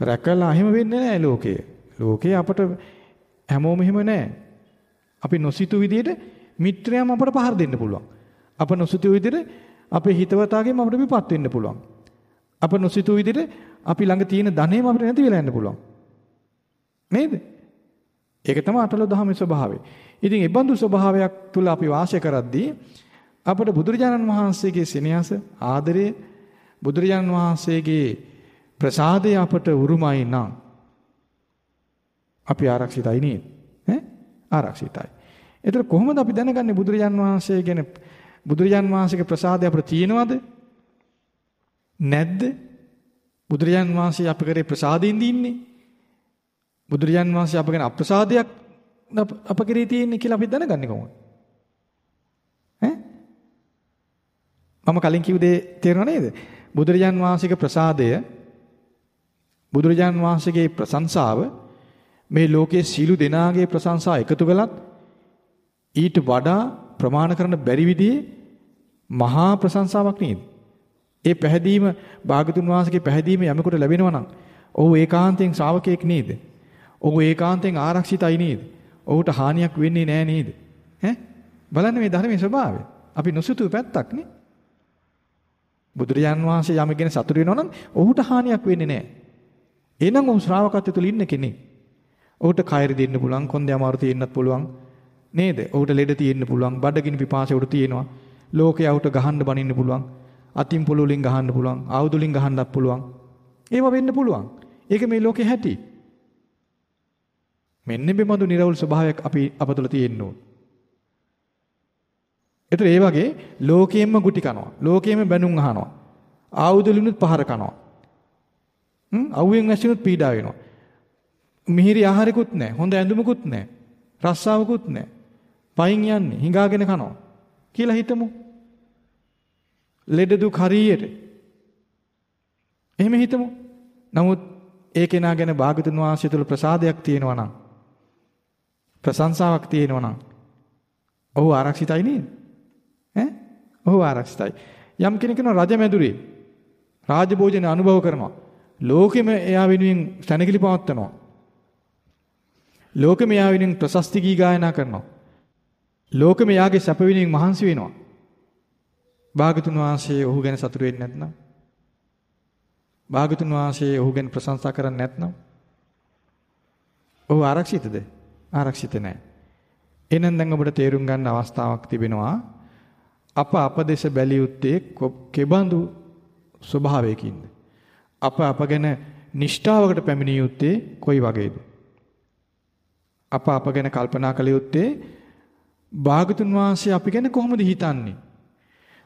රැකලා එහෙම වෙන්නේ නැහැ ලෝකය. ලෝකේ අපට හැමෝම එහෙම නැහැ. අපි නොසිතු විදියට මිත්‍රයම අපට පහර දෙන්න පුළුවන්. අප නොසිතු විදියට අපේ හිතවතාගෙම අපිට විපත් වෙන්න පුළුවන්. අප නොසිතු විදියට අපි ළඟ තියෙන ධනෙම අපිට නැති වෙලා යන්න පුළුවන්. නේද? ඒක තමයි අටලෝ දහමේ ස්වභාවය. ඉතින් ඒ බඳු ස්වභාවයක් තුල අපි වාසය කරද්දී අපට බුදුරජාණන් වහන්සේගේ සෙනෙහස ආදරය බුදුරජාණන් වහන්සේගේ ප්‍රසාදය අපට උරුමයි නම් අපි ආරක්ෂිතයි නේද? ඈ ආරක්ෂිතයි. ඒතර කොහොමද අපි දැනගන්නේ බුදුරජාණන් වහන්සේ ගැන බුදුරජාණන් වහන්සේගේ ප්‍රසාදය අපිට තියෙනවද? නැද්ද? බුදුරජාණන් වහන්සේ අප කරේ ප්‍රසාදයෙන් දින්නේ. බුදුරජාණන් වහන්සේ අප ගැන අප්‍රසාදයක් අප කරේ තියෙන්නේ කියලා අපි දැනගන්නේ කොහොමද? ඈ? මම කලින් කිව්ව දේ තේරෙනව නේද? බුදුරජාණන් වහන්සේගේ ප්‍රසාදය බුදුරජාණන් වහන්සේගේ ප්‍රශංසාව මේ ලෝකයේ සීළු දෙනාගේ ප්‍රශංසා එකතු කළත් ඊට වඩා ප්‍රමාණ කරන්න බැරි විදිහේ මහා ප්‍රශංසාවක් නේද? ඒ පැහැදීම භාගතුන් වහන්සේගේ පැහැදීම යමෙකුට ලැබෙනවා නම් ඔහු ඒකාන්තයෙන් ශ්‍රාවකයෙක් නේද? ඔහු ඒකාන්තයෙන් ආරක්ෂිතයි නේද? ඔහුට හානියක් වෙන්නේ නැහැ නේද? ඈ බලන්න මේ ධර්මයේ ස්වභාවය. අපි නොසිතූ පැත්තක් නේ. බුදුරජාන් වහන්සේ යමගෙන සතුට වෙනවා නම් ඔහුට හානියක් වෙන්නේ නැහැ. එහෙනම් ඔහු ශ්‍රාවකත්වය තුළ ඉන්න කෙනෙක්. ඔහුට කයරි දෙන්න පුළුවන්, කොන්දේ අමාරු තියෙන්නත් පුළුවන්. නේද? ඔහුට ලෙඩ තියෙන්න පුළුවන්, බඩගිනි පිපාසය උඩ තියෙනවා. ලෝකේ අවුට ගහන්න බනින්න පුළුවන්. අතින් පොළො වලින් ගහන්න පුළුවන්, ආයුධ වලින් ගහන්නත් පුළුවන්. ඒව වෙන්න පුළුවන්. ඒක මේ ලෝකේ හැටි. මෙන්න මේ බඳු නිර්වෘල් ස්වභාවයක් අපි අප තුළ තියෙන්න ඕන. ඒතර ඒ වගේ ලෝකයෙන්ම ගුටි කනවා. ලෝකයෙන්ම බැනුම් අහනවා. ආයුධ වලිනුත් පහර කනවා. හ්ම් අවුවෙන් වැසිනුත් පීඩා වෙනවා. මිහිරි ආහාරෙකුත් නැහැ. හොඳ ඇඳුමකුත් නැහැ. රස්සාවකුත් නැහැ. පයින් යන්නේ හිඟාගෙන කනවා කියලා හිතමු. ලෙඩ දුක් හරියට. එහෙම හිතමු. නමුත් ඒ කෙනා ගැන භාගතුන් වහන්සේ තුළ ප්‍රසාදයක් තියෙනවා නම් ප්‍රශංසාවක් තියෙනවා නම් ඔහු ආරක්ෂිතයි නේද? ඈ? ඔහු ආරක්ෂිතයි. යම් කෙනෙක් කෙනා රජ මැදුරේ රාජභෝජන අනුභව කරනවා. ලෝකෙම එයා වෙනුවෙන් සැනකිලි පවත්වනවා. ලෝකෙම එයා වෙනුවෙන් ප්‍රශස්ති ගී ගායනා කරනවා. ලෝකෙම එයාගේ සැප වෙනුවෙන් මහන්සි වෙනවා. භාගතුන් වහන්සේ ඔහු ගැන සතුටු වෙන්නේ නැත්නම් භාගතුන් වහන්සේ ඔහු ගැන ප්‍රශංසා කරන්නේ නැත්නම් ඔහු ආරක්ෂිතද? ආරක්ෂිත නැහැ. එහෙනම් දැන් ඔබට තේරුම් ගන්න අවස්ථාවක් තිබෙනවා. අප අපදේශ බැලියුත්තේ කෙබඳු ස්වභාවයකින්ද? අප අප ගැන නිෂ්ඨාවකට පැමිණිය යුත්තේ කොයි වගේද? අප අප ගැන කල්පනා කළ යුත්තේ භාගතුන් වහන්සේ අපි ගැන කොහොමද හිතන්නේ?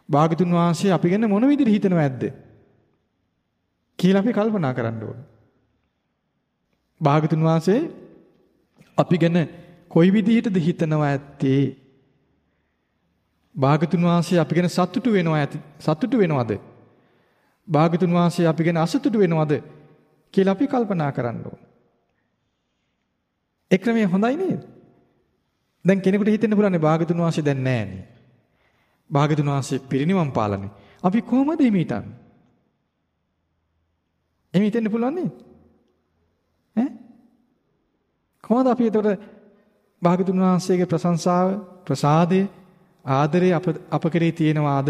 භාගතුන් වහන්සේ අපි ගැන මොන විදිහට හිතනව ඇද්ද? කියලා අපි කල්පනා කරන්න ඕන. භාගතුන් වහන්සේ අපි ගැන කොයි විදිහටද හිතනවා ඇත්තේ? භාගතුන් වහන්සේ අපි ගැන සතුටු වෙනවා ඇති සතුටු වෙනවද? භාගතුන් වහන්සේ අපි ගැන අසතුටු වෙනවද කියලා අපි කල්පනා කරන්න ඕන. ඒ ක්‍රමය හොඳයි නේද? දැන් කෙනෙකුට හිතෙන්න පුළුවන් භාගතුන් වහන්සේ දැන් නැහැනේ. භාගතුන් වහන්සේ පිරිනිවන් පාලනේ. අපි කොහොමද එහෙම හිතන්නේ? එහෙම හිතෙන්න පුළුවන් නේද? ඈ? කොහොමද අපි එතකොට භාගතුන් වහන්සේගේ ප්‍රශංසාව, ප්‍රසාදය, ආදරය අප අප කෙරේ තියෙනවාද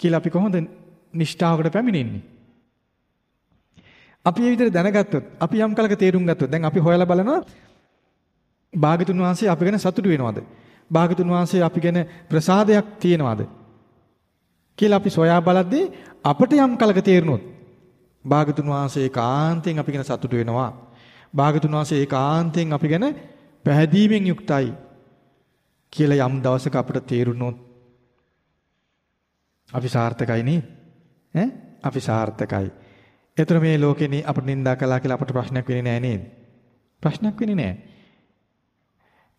කියලා අපි කොහොමද නිෂ්ඨාවකට පැමිණෙන්නේ? අපි මේ විදිහට දැනගත්තොත්, අපි යම් කලක තේරුම් ගත්තොත්, දැන් අපි හොයලා බලනවා භාගතුන් වහන්සේ අපි ගැන සතුටු වෙනවද? භාගතුන් වහන්සේ අපි ගැන ප්‍රසාදයක් තියෙනවද? කියලා අපි සොයා බලද්දී අපට යම් කලක තේරුනොත් භාගතුන් වහන්සේ ඒකාන්තයෙන් අපි ගැන සතුටු වෙනවා. භාගතුන් වහන්සේ ඒකාන්තයෙන් අපි ගැන පැහැදීමෙන් යුක්තයි කියලා යම් දවසක අපට තේරුනොත් අපි සාර්ථකයි නේ ඈ අපි සාර්ථකයි. ඒතර මේ ලෝකෙනේ අපිට නිඳා කළා කියලා අපට ප්‍රශ්නයක් වෙන්නේ නැහැ නේද? ප්‍රශ්නයක් වෙන්නේ නැහැ.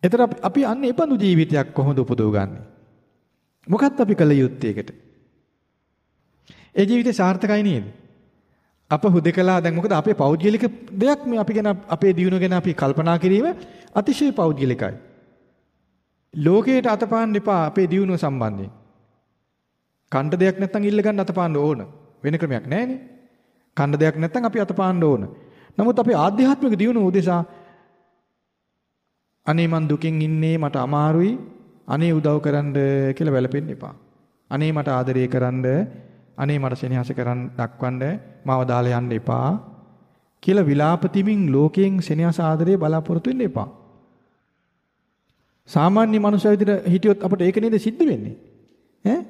ඒතර අපි අන්න ඒ බඳු ජීවිතයක් කොහොමද උපදවගන්නේ? මොකක්ද අපි කළ යුත්තේ ඒකට? ඒ ජීවිතේ සාර්ථකයි නේද? අප හුදකලා දැන් මොකද අපේ පෞද්ගලික දෙයක් මේ අපි ගැන අපේ දියුණුව ගැන අපි කල්පනා කිරීම අතිශය පෞද්ගලිකයි. ලෝකයට අතපාන්න එපා අපේ දියුණුව සම්බන්ධයෙන්. කණ්ඩ දෙයක් නැත්තම් ඉල්ල ගන්න අතපාන්න ඕන. වෙන ක්‍රමයක් නැහැනේ. කණ්ඩ දෙයක් නැත්තම් අපි අතපාන්න ඕන. නමුත් අපි ආධ්‍යාත්මික දියුණුව උදෙසා අනේ මං දුකින් ඉන්නේ මට අමාරුයි අනේ උදව් කරන්න කියලා වැළපෙන්න එපා. අනේ මට ආදරය කරන්න අනේ මට සෙනෙහස කරන් දක්වන්න මාව දාලා යන්න එපා කියලා විලාප තිමින් ලෝකයෙන් සෙනෙහස ආදරය බලාපොරොත්තු වෙන්න එපා. සාමාන්‍ය මනුස්සය විදිහට හිටියොත් අපිට ඒක නේද සිද්ධ වෙන්නේ? ඈ?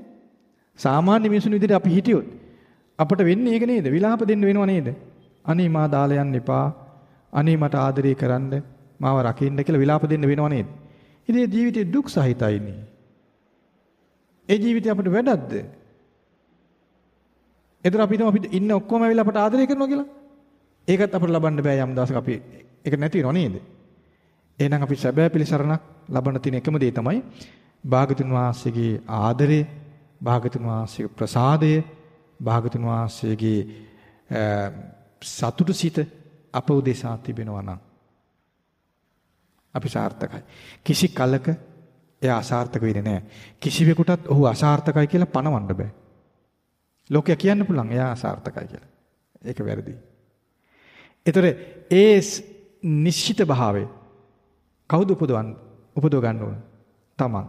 සාමාන්‍ය මිනිසුන් විදිහට අපි හිටියොත් අපිට වෙන්නේ ඒක නේද? විලාප දෙන්න වෙනව නේද? අනේ මා දාලා යන්න එපා. අනේ මට ආදරය කරන්න. මාව රකින්න කියලා විලාප දෙන්න වෙනව නේද? ඉතින් ජීවිතේ දුක් සහිතයිනේ ඒ ජීවිතේ අපිට වැඩක්ද? එතන අපි හිතමු අපි ඉන්න ඔක්කොම ඇවිල්ලා අපට ආදරය කරනවා කියලා ඒකත් අපිට ලබන්න බෑ යම් දවසක අපි ඒක නැති වෙනව නේද එහෙනම් අපි සැබෑ පිළිසරණක් ලබන තියෙන එකම දේ තමයි භාගතුන් වහන්සේගේ ආදරය, භාගතුන් වහන්සේගේ ප්‍රසාදය, භාගතුන් වහන්සේගේ සතුටු සිත අප උදෙසා තිබෙනවා නම් අපි සාර්ථකයි. කිසි කලක එයා අසාර්ථක වෙන්නේ නැහැ. කිසිවෙකුටත් ඔහු අසාර්ථකයි කියලා පණවන්න බෑ. ලෝකයා කියන්න පුළුවන් එයා අසාර්ථකයි කියලා. ඒක වැරදි. ඒතර ඒ නිශ්චිත භාවය කවුද උපදවන්න උපදව ගන්න ඕන? තමන්.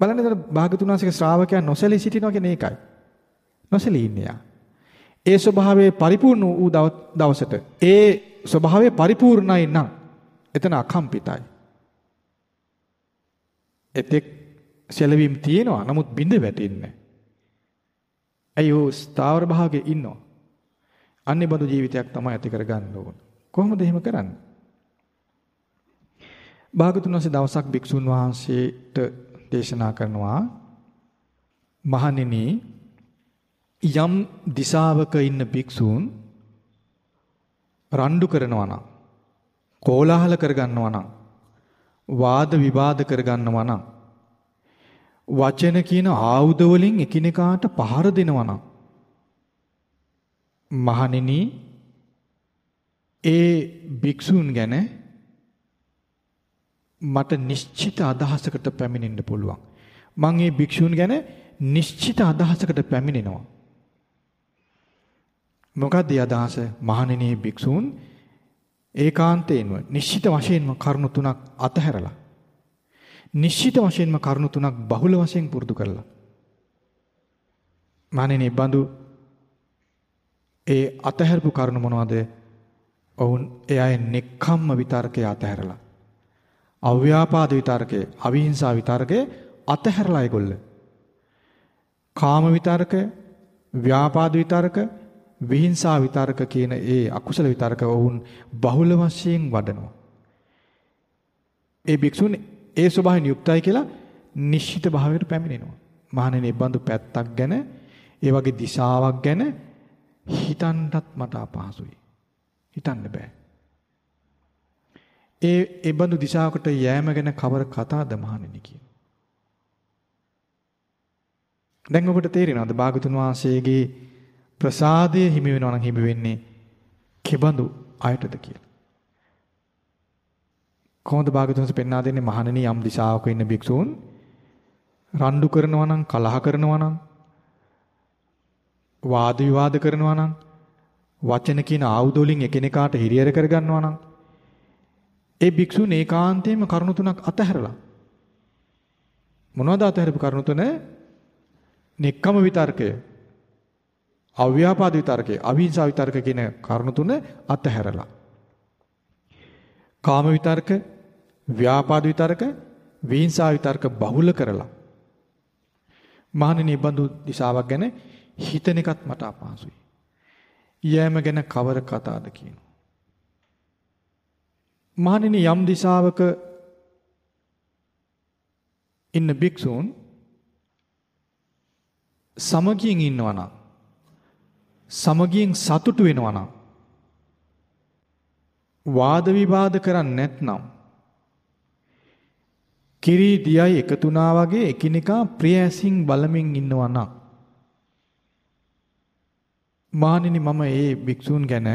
බලන්න එතන භාගතුන් වහන්සේගේ ශ්‍රාවකයන් නොසැලී සිටිනවා කියන්නේ ඒකයි. නොසැලී ඉන්නේ ඒ ස්වභාවයේ පරිපූර්ණ වූ දවසට ඒ ස්වභාවය පරිපූර්ණයි නම් එතන අකම්පිතයි. එතෙක් සැලවීම් තියෙනවා නමුත් බිඳ වැටෙන්නේ. ඇයි ਉਹ ස්ථාවර භාවයේ ඉන්නවා. අන්නේ බඳු ජීවිතයක් තමයි ඇති කරගන්න ඕන. කොහොමද එහෙම කරන්නේ? භාගතුන් වහන්සේ දවසක් භික්ෂුන් වහන්සේට දේශනා කරනවා මහණෙනි යම් දිශාවක ඉන්න භික්ෂූන් රණ්ඩු කරනවා නම් කෝලාහල කරගන්නවා නම් වාද විවාද කරගන්නවා නම් වචන කියන ආයුධ වලින් එකිනෙකාට පහර දෙනවා නම් මහණෙනි ඒ භික්ෂූන් ගැන මට නිශ්චිත අදහසකට පැමිණෙන්න පුළුවන්. මම මේ භික්ෂුන් ගැන නිශ්චිත අදහසකට පැමිණෙනවා. මොකක්ද ඒ අදහස? මහණෙනි භික්ෂූන් ඒකාන්තයෙන්ම නිශ්චිත වශයෙන්ම කරුණු තුනක් අතහැරලා නිශ්චිත වශයෙන්ම කරුණු තුනක් බහුල වශයෙන් පුරුදු කරලා මහණෙනි බඳු ඒ අතහැරපු කරුණු මොනවද? ඔවුන් එයාගේ නෙක්ඛම්ම විතර්කය අතහැරලා අව්‍යාපාද විතරකේ, අවිහිංසා විතරකේ අතහැරලා ඒගොල්ල. කාම විතරක, ව්‍යාපාද විතරක, විහිංසා විතරක කියන ඒ අකුසල විතරක වුන් බහුල වශයෙන් වඩනවා. ඒ භික්ෂුන් ඒ ස්වභාවයෙන් යුක්තයි කියලා නිශ්චිත භාවයකට පැමිණෙනවා. මහණෙනි බඳු පැත්තක් ගැන ඒ වගේ දිශාවක් ගැන හිතන්නත් මට අපහසුයි. හිතන්න බෑ. ඒ ඒ බඳු දිශාවකට යෑම ගැන කවර කතාද මහණෙනි කියන. දැන් ඔබට තේරෙනවද භාගතුන් වහන්සේගේ ප්‍රසාදය හිමි වෙනවා නම් හිමි වෙන්නේ කෙබඳු අයටද කියලා. කොහොමද භාගතුන් වහන්සේ පෙන්වා දෙන්නේ මහණෙනි යම් දිශාවක ඉන්න භික්ෂූන් රණ්ඩු කරනවා නම් කලහ කරනවා නම් වාද විවාද කරනවා නම් වචන කියන ආයුධ වලින් එකිනෙකාට හිරියර කරගන්නවා නම් ඒ භික්ෂුන් ඒකාන්තයෙන්ම කරුණු තුනක් අතහැරලා මොනවද අතහැරපු කරුණු තුන? නික්කම විතර්කය, අව්‍යාපාද විතර්කය, අවිහිංසා විතර්ක කියන කරුණු තුන අතහැරලා. කාම විතර්ක, ව්‍යාපාද විතර්ක, විහිංසා විතර්ක බහුල කරලා. මහණෙනි බඳු දිශාවක් ගැන හිතන එකත් මට අපහසුයි. යෑම ගැන කවර කතාද කියනවා. මහණෙනි යම් දිශාවක ඉන්න භික්ෂූන් සමගියෙන් ඉන්නවා නම් සමගියෙන් සතුටු වෙනවා නම් වාද විවාද කරන්නේ නැත්නම් කිරි දියයි එකතුනා වගේ එකිනෙකා ප්‍රිය ඇසින් බලමින් ඉන්නවා නම් මානිනි මම ඒ භික්ෂූන් ගැන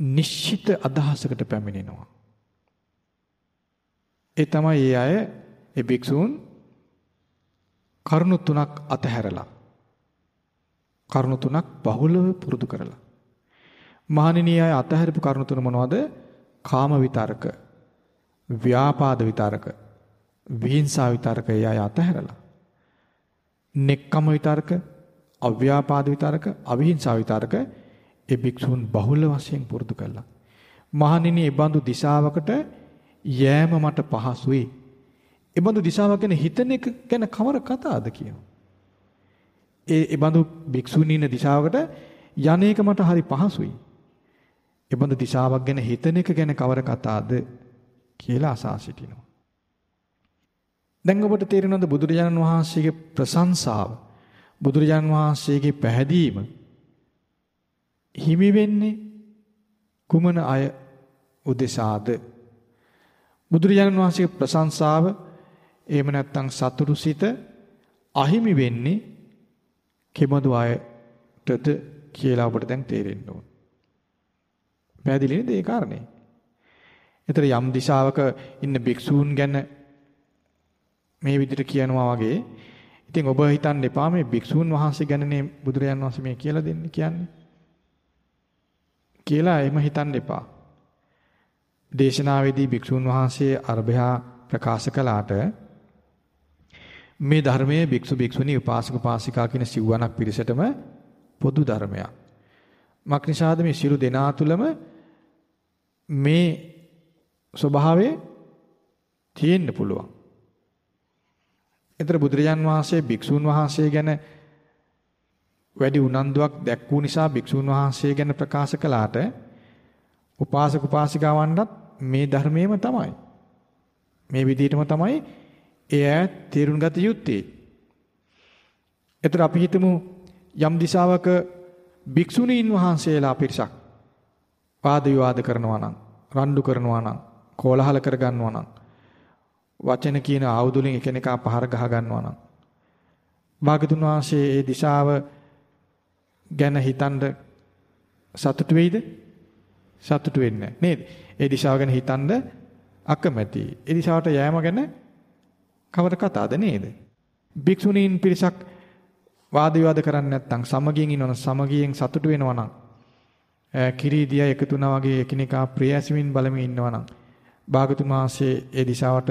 නිශ්චිත අදහසකට පැමිණෙනවා. ඒ තමයි ඒ අය ඒ භික්ෂූන් කරුණු තුනක් අතහැරලා කරුණු තුනක් බහුලව පුරුදු කරලා මහණෙනි අය අතහැරපු කරුණු තුන මොනවද? කාම විතරක, ව්‍යාපාද විතරක, විහිංසා විතරක ඒ අය අතහැරලා. නෙක්කම විතරක, අව්‍යාපාද විතරක, අවිහිංසා විතරක ඒ භික්ෂුන් බහුල වශයෙන් පුරුදු කළා. මහණෙනි, ඒ බඳු දිශාවකට යෑම මට පහසුයි. ඒ බඳු දිශාවක් ගැන හිතන එක ගැන කවර කතාවද කියනවා. ඒ ඒ බඳු භික්ෂුන් ඉන්න දිශාවකට යන්නේක මට හරි පහසුයි. ඒ බඳු දිශාවක් ගැන හිතන එක ගැන කවර කතාවද කියලා අසා සිටිනවා. දැන් ඔබට තේරෙනවද බුදුරජාණන් වහන්සේගේ ප්‍රශංසාව බුදුරජාණන් වහන්සේගේ පැහැදීම හිමි වෙන්නේ කුමන අය උදෙසාද බුදුරජාණන් වහන්සේගේ ප්‍රශංසාව එහෙම නැත්නම් සතුටුසිත අහිමි වෙන්නේ කෙබඳු අයටද කියලා ඔබට දැන් තේරෙන්න ඕන. පැහැදිලි නේද ඒ කාරණේ? ඒතර යම් දිශාවක ඉන්න භික්ෂූන් ගැන මේ විදිහට කියනවා වගේ ඉතින් ඔබ හිතන්න එපා මේ භික්ෂූන් වහන්සේ ගැනනේ බුදුරජාන් වහන්සේ මේ කියලා දෙන්නේ කියන්නේ. කියලා එහෙම හිතන්න එපා. දේශනාවේදී භික්ෂූන් වහන්සේ අරබයා ප්‍රකාශ කළාට මේ ධර්මයේ භික්ෂු භික්ෂුණී උපාසක උපාසිකා කියන සිව්වණක් පිරිසටම පොදු ධර්මයක්. මක්නිසාද මේ සියලු දෙනා තුලම මේ ස්වභාවය තියෙන්න පුළුවන්. ඒතර බුදුරජාන් වහන්සේ භික්ෂූන් වහන්සේ ගැන වැඩි උනන්දුවක් දැක්වූ නිසා භික්ෂූන් වහන්සේ ගැන ප්‍රකාශ කළාට උපාසක උපාසිකාවන්ටත් මේ ධර්මයේම තමයි. මේ විදිහටම තමයි එය තේරුම් ගත යුත්තේ. ඒතර අපි හිතමු යම් දිශාවක භික්ෂුණීන් වහන්සේලා පිරිසක් වාද විවාද කරනවා නම් රණ්ඩු කරනවා නම් කෝලහල කර ගන්නවා නම් වචන කියන ආයුධුලින් එකිනෙකා පහර ගහ ගන්නවා නම් භාගතුන් වහන්සේ ඒ දිශාව ගැන හිතනද සතුටු වෙයිද? සතුටු වෙන්නේ නේද? ඒ දිශාව ගැන හිතනද අකමැති. ඒ දිශාවට යෑම ගැන කවර කතාවද නේද? භික්ෂුණීන් පිරිසක් වාද විවාද කරන්නේ නැත්නම් සමගියෙන් ඉන්නවනම් සමගියෙන් සතුටු වෙනවා නම් කිරිදිය එකතු වුණා වගේ එකිනෙකා ප්‍රියැසීමින් බලමින් ඉන්නවා නම් භාගතුන් වහන්සේ ඒ දිශාවට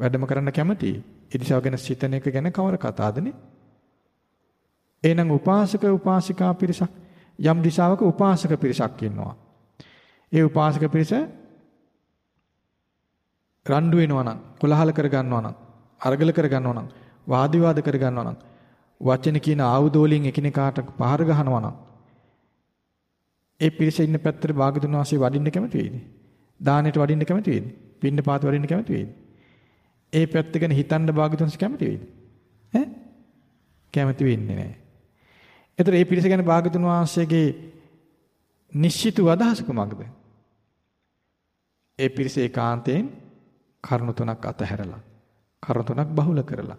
වැඩම කරන්න කැමතියි. ඒ දිශාව ගැන සිතන එක ගැන කවර කතාවදනේ? එහෙනම් උපාසක උපාසිකා පිරිසක් යම් දිශාවක උපාසක පිරිසක් ඉන්නවා. ඒ උපාසක පිරිස රණ්ඩු වෙනවා නම්, කොලහල කර ගන්නවා නම්, අරගල කර ගන්නවා නම්, වාද විවාද කර ගන්නවා නම්, වචන කියන ආයුධ වලින් එකිනෙකාට පහර ගහනවා නම් ඒ පිරිස ඉන්න පැත්තට භාගතුන් වහන්සේ වඩින්න කැමති වෙයිද? දානෙට වඩින්න කැමති වෙයිද? පින්න පාත වඩින්න කැමති වෙයිද? ඒ පැත්ත ගැන හිතන්න භාගතුන්ස් කැමති වෙයිද? ඈ? කැමති වෙන්නේ නැහැ. ඒතර මේ පිරිස ගැන භාගතුන් වහන්සේගේ නිශ්චිත අදහස කුමක්ද? ඒ පිරිස ඒකාන්තයෙන් කරුණු තුනක් අතහැරලා කරුණු තුනක් බහුල කරලා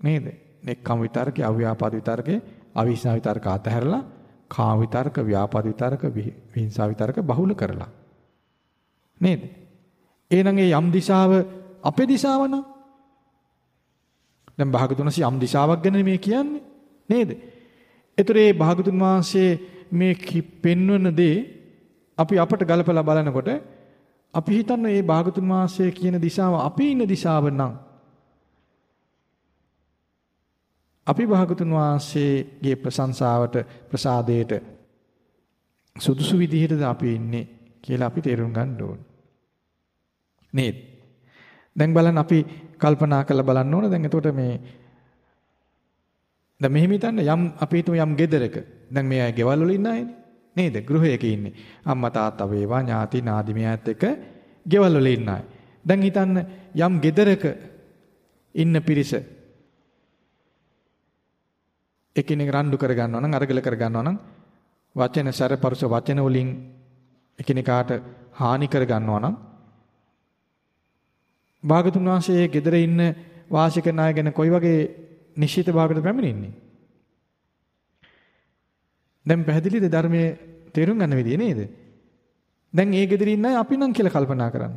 නේද? නෙක්කම් විතරකේ අව්‍යාපාද විතරකේ අවිහිංසා විතරක අතහැරලා කාම විතරක ව්‍යාපාද විතරක විහිංසා විතරක බහුල කරලා නේද? එහෙනම් ඒ යම් දිශාව අපේ දිශාව නම් දැන් භාගතුන්සේ යම් දිශාවක් ගැන මේ කියන්නේ නේද? ඒතර ඒ භාගතුන් වහන්සේ මේ පෙන්වන දේ අපි අපට ගලපලා බලනකොට අපි හිතන්නේ මේ භාගතුන් වහන්සේ කියන දිශාව අපි ඉන්න දිශාව නම් අපි භාගතුන් වහන්සේගේ ප්‍රශංසාවට ප්‍රසාදයට සුදුසු විදිහටද අපි ඉන්නේ කියලා අපි තේරුම් ගන්න ඕන. නේද? දැන් බලන්න අපි කල්පනා කරලා බලන්න ඕන. දැන් එතකොට මේ දැන් මෙහෙම හිතන්න යම් අපි හිතමු යම් ගෙදරක දැන් මේ අය ගෙවල් වල ඉන්න අයනේ නේද? ගෘහයක ඉන්නේ. අම්මා තාත්තා වේවා ඥාති නාදිමියත් එක්ක ගෙවල් වල ඉන්න අය. දැන් හිතන්න යම් ගෙදරක ඉන්න පිරිස එකිනෙක රණ්ඩු කර ගන්නවා නම් අරගල කර ගන්නවා නම් වචන සැරපරුස වචන වලින් එකිනෙකාට හානි කර ගන්නවා නම් භාගතුන් වහන්සේ ගෙදර ඉන්න වාසික නාය ගැන කොයි වගේ නිශ්චිත භාගයට පැමිණෙන්නේ දැන් පැහැදිලිද ධර්මයේ තේරුම් ගන්න විදිය නේද දැන් ඒ ගෙදර ඉන්න අය අපි නම් කියලා කල්පනා කරන්න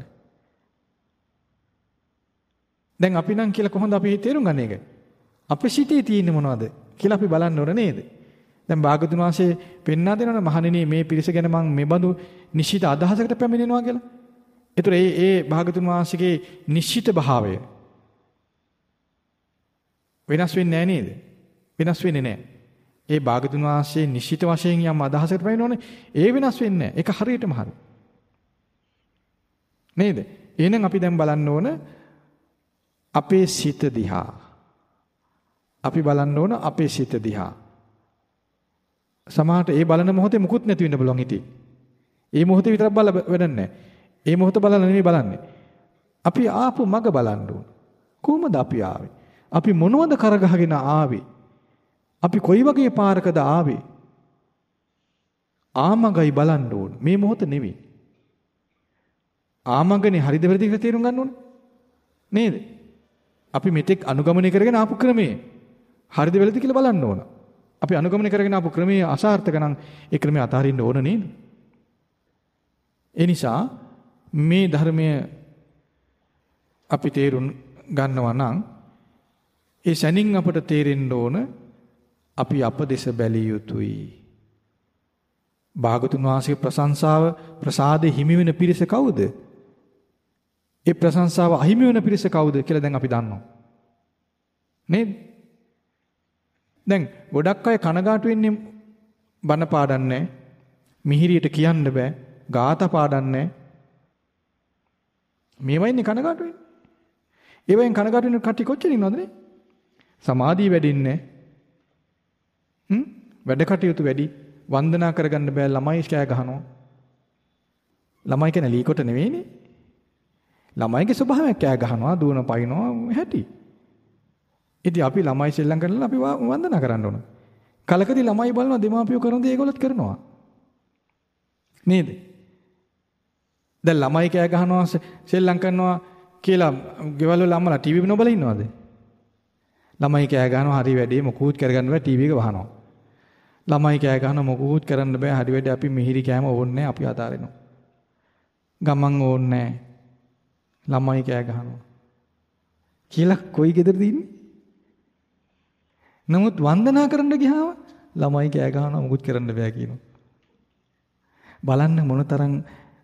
දැන් අපි නම් කියලා කොහොමද අපි තේරුම් ගන්නේ ඒක අපේ සිතේ තියෙන්නේ මොනවද කියලා අපි බලන්න ඕන නේද? දැන් භාගතුන් වහන්සේ පෙන්වා දෙනවනේ මහණෙනි මේ පිරිස ගැන මම මෙබඳු නිශ්චිත අදහසකට පැමිණෙනවා කියලා. ඒතර ඒ ඒ භාගතුන් වහන්සේගේ නිශ්චිත භාවය වෙනස් වෙන්නේ නැහැ නේද? වෙනස් වෙන්නේ නැහැ. ඒ භාගතුන් වහන්සේ නිශ්චිත වශයෙන් යම් අදහසකට පැමිණෙනවනේ ඒ වෙනස් වෙන්නේ නැහැ. ඒක හරියටම හරි. නේද? එහෙනම් අපි දැන් බලන්න ඕන අපේ සිත දිහා. අපි බලන්න ඕන අපේ සිත දිහා. සමහරට ඒ බලන මොහොතේ මුකුත් නැති වෙන්න බලන් හිටියේ. ඒ මොහොතේ විතරක් බල වැඩන්නේ ඒ මොහොත බලලා නෙමෙයි බලන්නේ. අපි ආපු මග බලන්න ඕන. කොහොමද අපි ආවේ? අපි මොනවද කරගහගෙන ආවේ? අපි කොයි වගේ පාරකද ආවේ? ආමගයි බලන්න ඕන. මේ මොහොත නෙවෙයි. ආමගනේ හරිද වැරදිද කියලා තේරුම් ගන්න ඕනේ. නේද? අපි මෙතෙක් අනුගමනය කරගෙන ආපු ක්‍රමයේ හරිද වැරදිද කියලා බලන්න ඕන. අපි අනුගමනය කරගෙන ආපු ක්‍රමයේ අසාර්ථක නම් ඒ ක්‍රමය අතහරින්න ඕන නේද? ඒ නිසා මේ ධර්මය අපි තේරුම් ගන්නවා නම් ඒ සැනින් අපට තේරෙන්න ඕන අපි අප දෙස බැලිය යුතුයි. භාගතුන් වහන්සේගේ ප්‍රශංසාව ප්‍රසාදේ හිමි වෙන පිරිස කවුද? ඒ ප්‍රශංසාව අහිමි වෙන පිරිස කවුද කියලා දැන් අපි දන්නවා. නේද? දැන් ගොඩක් අය කනගාටු වෙන්නේ බන පාඩන්නේ මිහිරියට කියන්න බෑ ගාත පාඩන්නේ මේවයින්නේ කනගාටු වෙන්නේ. ඒවෙන් කනගාටු වෙන කටි කොච්චර ඉන්නවද නේ? සමාධිය වැඩින්නේ. හ්ම් වැඩ කටයුතු වැඩි වන්දනා කරගන්න බෑ ළමයි කෑ ගහනවා. ළමයි කියන ලීකොට නෙවෙයිනේ. ළමයිගේ ස්වභාවයක් කෑ ගහනවා දුවන පයින්නවා හැටි. ඉතින් අපි ළමයි සෙල්ලම් කරලා අපි වන්දනා කරන්න ඕන. කලකදී ළමයි බලනවා දෙමාපියෝ කරන දේ ඒගොල්ලොත් කරනවා. නේද? දැන් ළමයි කෑ ගහනවා සෙල්ලම් කරනවා කියලා ගෙවල් වල අම්මලා ටීවී නොබල ඉන්නවද? ළමයි කෑ ගහනවා හරි වැඩේ මොකුත් කරගන්න බෑ ටීවී එක වහනවා. ළමයි කෑ ගහනවා මොකුත් කරන්න බෑ හරි වැඩේ අපි මිහිරි කෑම ඕන්නේ අපි අතාරිනවා. ගමන් ඕන්නේ ළමයි කෑ ගහනවා. කියලා කොයි ගෙදරද ඉන්නේ? නමුත් වන්දනා කරන්න ගියාම ළමයි කෑ ගහනවා මොකුත් කරන්න බෑ කියනවා. බලන්න මොනතරම්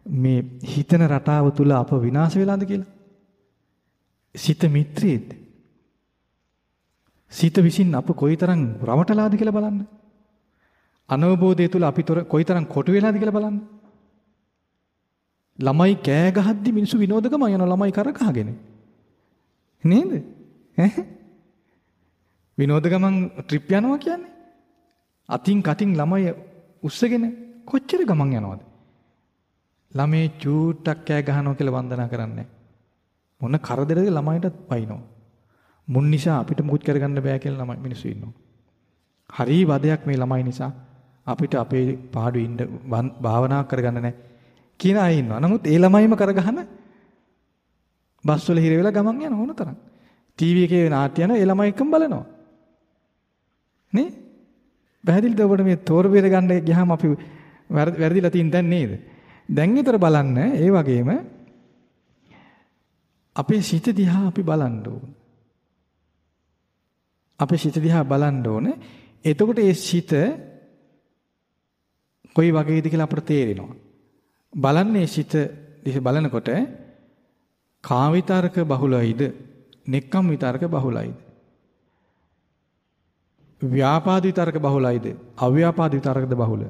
මේ හිතන රටාව තුල අප විනාශ වෙලාද කියලා. සිත මිත්‍රයේද? සිත විසින් අප කොයිතරම් රවටලාද කියලා බලන්න. අනවබෝධය තුල අපි කොයිතරම් කොටු වෙලාද කියලා බලන්න. ළමයි කෑ ගහද්දි මිනිස්සු විනෝදකම යන ළමයි කර ගහගෙන. නේද? ඈ විනෝද ගමන් ට්‍රිප් යනවා කියන්නේ. අතින් කටින් ළමයි උස්සගෙන කොච්චර ගමන් යනවද? ළමේ චූට්ටක් කෑ ගහනවා කියලා වන්දනා කරන්නේ. මොන කරදරද ළමයිටත් පයින්නවා. මුන් නිසා අපිට මුකුත් කරගන්න බෑ කියලා ළමයි මිනිස්සු ඉන්නවා. හරි වදයක් මේ ළමයි නිසා අපිට අපේ පාඩු ඉන්න භාවනා කරගන්න නැහැ කියන අය ඉන්නවා. නමුත් ඒ ළමයිම කරගහන බස් වල හිර වෙලා ගමන් යන ඕන තරම්. ටීවී එකේ නාට්‍ය යන ඒ ළමයි එක්කම බලනවා. නේ? පැහැදිලිද ඔබට මේ තෝර බේර ගන්න ගියාම අපි වැරදිලා තින් දැන් නේද? දැන් විතර බලන්න ඒ වගේම අපේ සිත දිහා අපි බලන්න ඕන. අපේ සිත දිහා බලන්න ඕනේ. එතකොට ඒ සිත කොයි වගේද කියලා අපට තේරෙනවා. බලන්නේ සිත දිහා බලනකොට කාම විතරක බහුලයිද, නෙක්කම් විතරක බහුලයිද? ව්‍යාපාද විතරක බහුලයිද? අව්‍යාපාද විතරකද බහුල?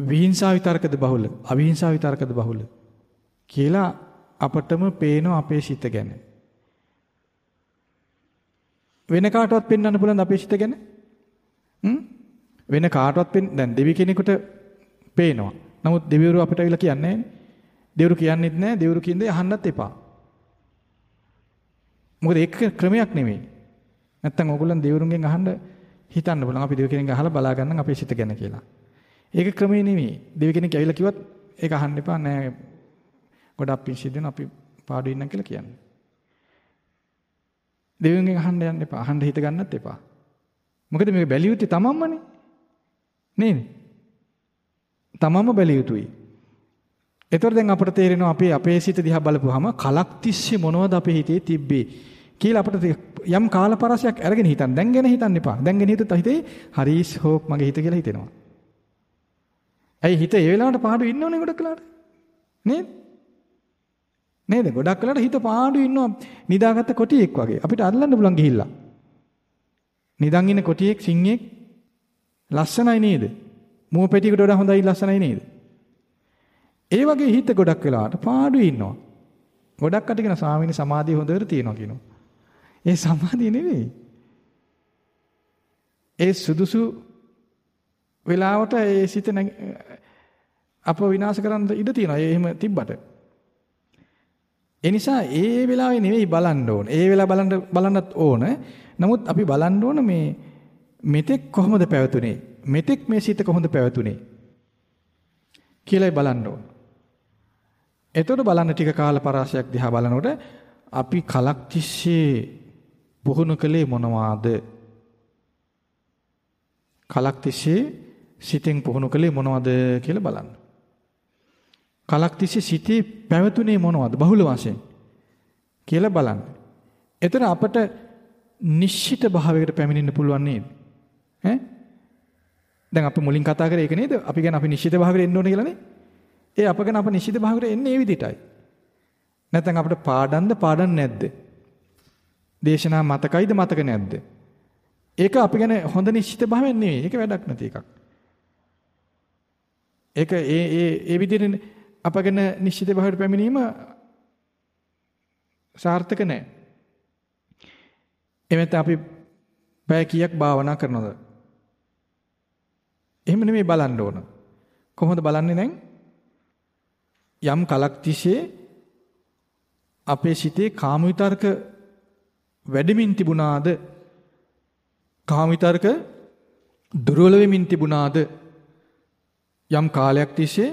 විහිංසාව විතරකද බහුල? අවිහිංසාව විතරකද බහුල? කියලා අපටම පේන අපේ සිත ගැන. වෙන කාටවත් පෙන්වන්න පුළුවන් අපේ සිත ගැන? හ්ම්? වෙන කාටවත් පෙන් දැන් දෙවි කෙනෙකුට පේනවා. නමුත් දෙවිවරු අපිට අවිලා කියන්නේ නැහැ. දෙවිවරු කියන්නේත් නැහැ. දෙවිවරු කියන්නේ අහන්නත් එපා. මොකද ඒක ක්‍රමයක් නෙමෙයි. නැත්තම් ඕගොල්ලන් දෙවිවරුන්ගෙන් අහන්න හිතන්න බලන්න අපි දෙවි කෙනෙක්ගෙන් අහලා බලා ගන්න අපේ සිත ගැන කියලා. ඒක ක්‍රමේ නෙමෙයි. දෙවි කෙනෙක් ඇවිල්ලා කිව්වත් ඒක අහන්න එපා නෑ. ගොඩක් පිං සිද්ධ වෙන අපි පාඩු ඉන්නම් කියලා කියන්නේ. දෙවියන්ගෙන් අහන්න යන්න එපා. අහන්න හිත ගන්නත් එපා. මොකද මේක බැලිය යුත්තේ තමන්මනේ. නේද? තමන්ම බැලිය යුතුයි. එතකොට දැන් අපට තේරෙනවා අපේ අපේ සිත දිහා බලපුවාම කලක් තිස්සේ මොනවද අපේ හිතේ තිබ්බේ කියලා අපිට යම් කාලපරසයක් අරගෙන හිතන්න. දැන් ගැන හිතන්න එපා. දැන් ගැන හිතුත් හිතේ හරිස් හෝප් මගේ හිත කියලා හිතෙනවා. ඇයි හිත ඒ වෙලාවට පාඩු ඉන්න ඕනේ ගොඩක් වෙලාවට? නේද? නේද? ගොඩක් වෙලාවට හිත පාඩු ඉන්නවා නිදාගත්ත කොටියෙක් වගේ. අපිට අල්ලන්න පුළුවන් ගිහිල්ලා. නිදන් ඉන්න කොටියෙක් සිංහෙක් ලස්සනයි නේද? මුව පෙටියකට වඩා හොඳයි ලස්සනයි නේද? ඒ වගේ හිත ගොඩක් වෙලාවට පාඩු ඉන්නවා. ගොඩක් අට කියන ස්වාමීනි සමාධිය හොඳට තියෙනවා කියනවා. ඒ සමාධිය නෙවෙයි. ඒ සුදුසු වෙලාවට ඒ සිත අප විනාශ කරන්න ඉඩ තියෙනවා. ඒ එහෙම තිබ්බට. ඒ නිසා ඒ වෙලාවේ නෙවෙයි බලන්න ඕන. ඒ වෙලාව බලන්න බලන්නත් ඕන. නමුත් අපි බලන්න ඕන මේ මෙතෙක් කොහොමද පැවතුනේ? මෙතෙක් මේ සිත කොහොමද පැවතුනේ? කියලායි බලන්න ඕන. එතකොට බලන්න ටික කාල පරාසයක් දිහා බලනකොට අපි කලක් තිස්සේ පුහුණු කළේ මොනවාද? කලක් තිස්සේ සිතෙන් පුහුණු කළේ මොනවද කියලා බලන්න. කලක් තිස්සේ සිතේ පැවතුනේ මොනවද බහුල වශයෙන් කියලා බලන්න. එතන අපට නිශ්චිත භාවයකට පැමිණෙන්න පුළුවන් නේද? ඈ? දැන් අපි මුලින් කතා කරේ ඒක නේද? අපි ගැන අපි නිශ්චිත භාවයකට එන්න ඕනේ කියලානේ. ඒ අප ගැන අප නිශ්චිත භාවයකට එන්නේ ඒ විදිහටයි. නැත්නම් අපිට පාඩම්ද පාඩම් නැද්ද? දේශනා මතකයිද මතක නැද්ද? ඒක අපි ගැන හොඳ නිශ්චිත භාවයක් නෙවෙයි. ඒක වැඩක් නැති එකක්. ඒක ඒ ඒ ඒ විදිහට අපගෙන නිශ්චිත භාවයට පැමිණීම සාර්ථක නැහැ. එමෙත අපි පැය කීයක් භාවනා කරනවද? එහෙම නෙමෙයි බලන්න ඕන. කොහොමද බලන්නේ දැන්? යම් කලක් තිස්සේ අපේ සිතේ කාම විතර්ක වැඩිමින් තිබුණාද? කාම විතර්ක දුර්වල වෙමින් තිබුණාද? යම් කාලයක් තිස්සේ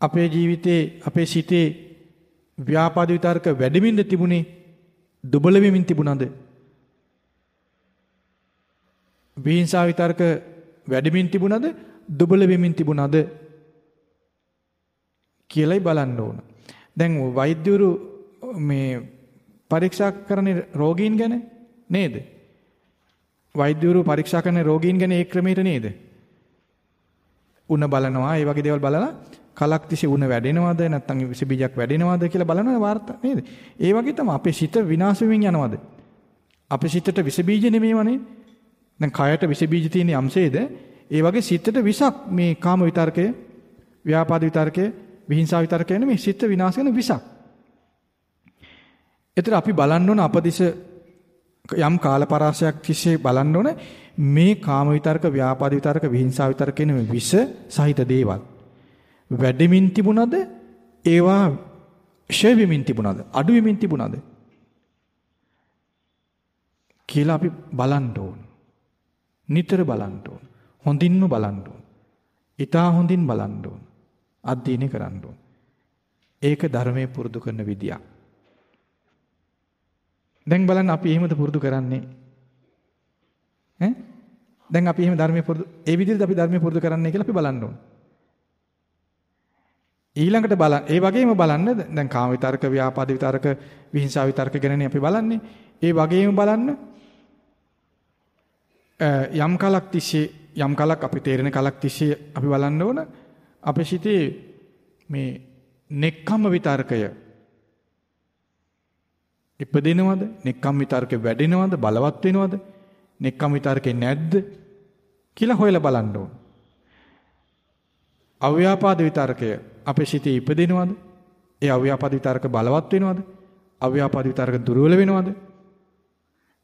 අපේ ජීවිතේ අපේ සිතේ ව්‍යාපාද විතර්ක වැඩිමින්ද තිබුණේ දුබල වෙමින් තිබුණාද විහිංසාව විතර්ක වැඩිමින් තිබුණාද දුබල වෙමින් තිබුණාද කියලායි බලන්න ඕන. දැන් වෛද්‍යවරු මේ පරීක්ෂා කරන රෝගීන් ගැන නේද? වෛද්‍යවරු පරීක්ෂා කරන රෝගීන් ගැන ඒ ක්‍රමයට නේද? උණ බලනවා, ඒ වගේ දේවල් බලලා කලක් තිස්සේ උණ වැඩෙනවද නැත්නම් විස බීජයක් වැඩෙනවද කියලා බලනවා වාර්තා නේද? ඒ වගේ තමයි අපේ සිත විනාශ වෙමින් යනවද? අපේ සිතට විස බීජ නෙමෙයිවනේ. දැන් කයට විස බීජ තියෙන යම්සේද ඒ වගේ සිතට විසක් මේ කාම විතර්කය, ව්‍යාපාද විතර්කය, විහිංසාව විතර්කය නෙමෙයි සිත විනාශ වෙන විසක්. ඒතර අපි බලන්න ඕන අපදිස යම් කාලපරාසයක් තිස්සේ බලන්න ඕන මේ කාම විතර්ක, ව්‍යාපාද විතර්ක, විහිංසාව විතර්ක කියන මේ විස සහිත දේවල්. වැඩිමින් තිබුණද ඒවා ෂේ වෙමින් තිබුණද අඩු වෙමින් තිබුණද කියලා අපි බලන්න ඕන. නිතර බලන්න ඕන. හොඳින්ම බලන්න ඕන. ඊටා හොඳින් බලන්න ඕන. අධ්‍යයනය කරන්න ඕන. ඒක ධර්මයේ පුරුදු කරන විදියක්. දැන් බලන්න අපි එහෙමද පුරුදු කරන්නේ? ඈ? දැන් අපි එහෙම ධර්මයේ පුරුදු ඒ විදිහට අපි ධර්මයේ පුරුදු කරන්නේ කියලා අපි බලන්න ඕන. ඊළඟට බලන්න ඒ වගේම බලන්න දැන් කාම විතරක ව්‍යාපාද විතරක විහිංසාව විතරක ගැනනේ අපි බලන්නේ. ඒ වගේම බලන්න යම් කලක් තිස්සේ යම් කලක් අපි තේරෙන කලක් තිස්සේ අපි බලන්න ඕන අපේ සිතේ මේ නෙක්ඛම්ම විතර්කය ඉපදිනවද? නෙක්ඛම් විතර්කේ වැඩෙනවද? බලවත් වෙනවද? නෙක්ඛම් විතර්කේ නැද්ද? කියලා හොයලා බලන්න ඕන. අව්‍යාපාද විතර්කය අපේ සිතේ ඉපදිනවද? ඒ අව්‍යාපාද විතර්ක බලවත් වෙනවද? අව්‍යාපාද විතර්ක දුර්වල වෙනවද?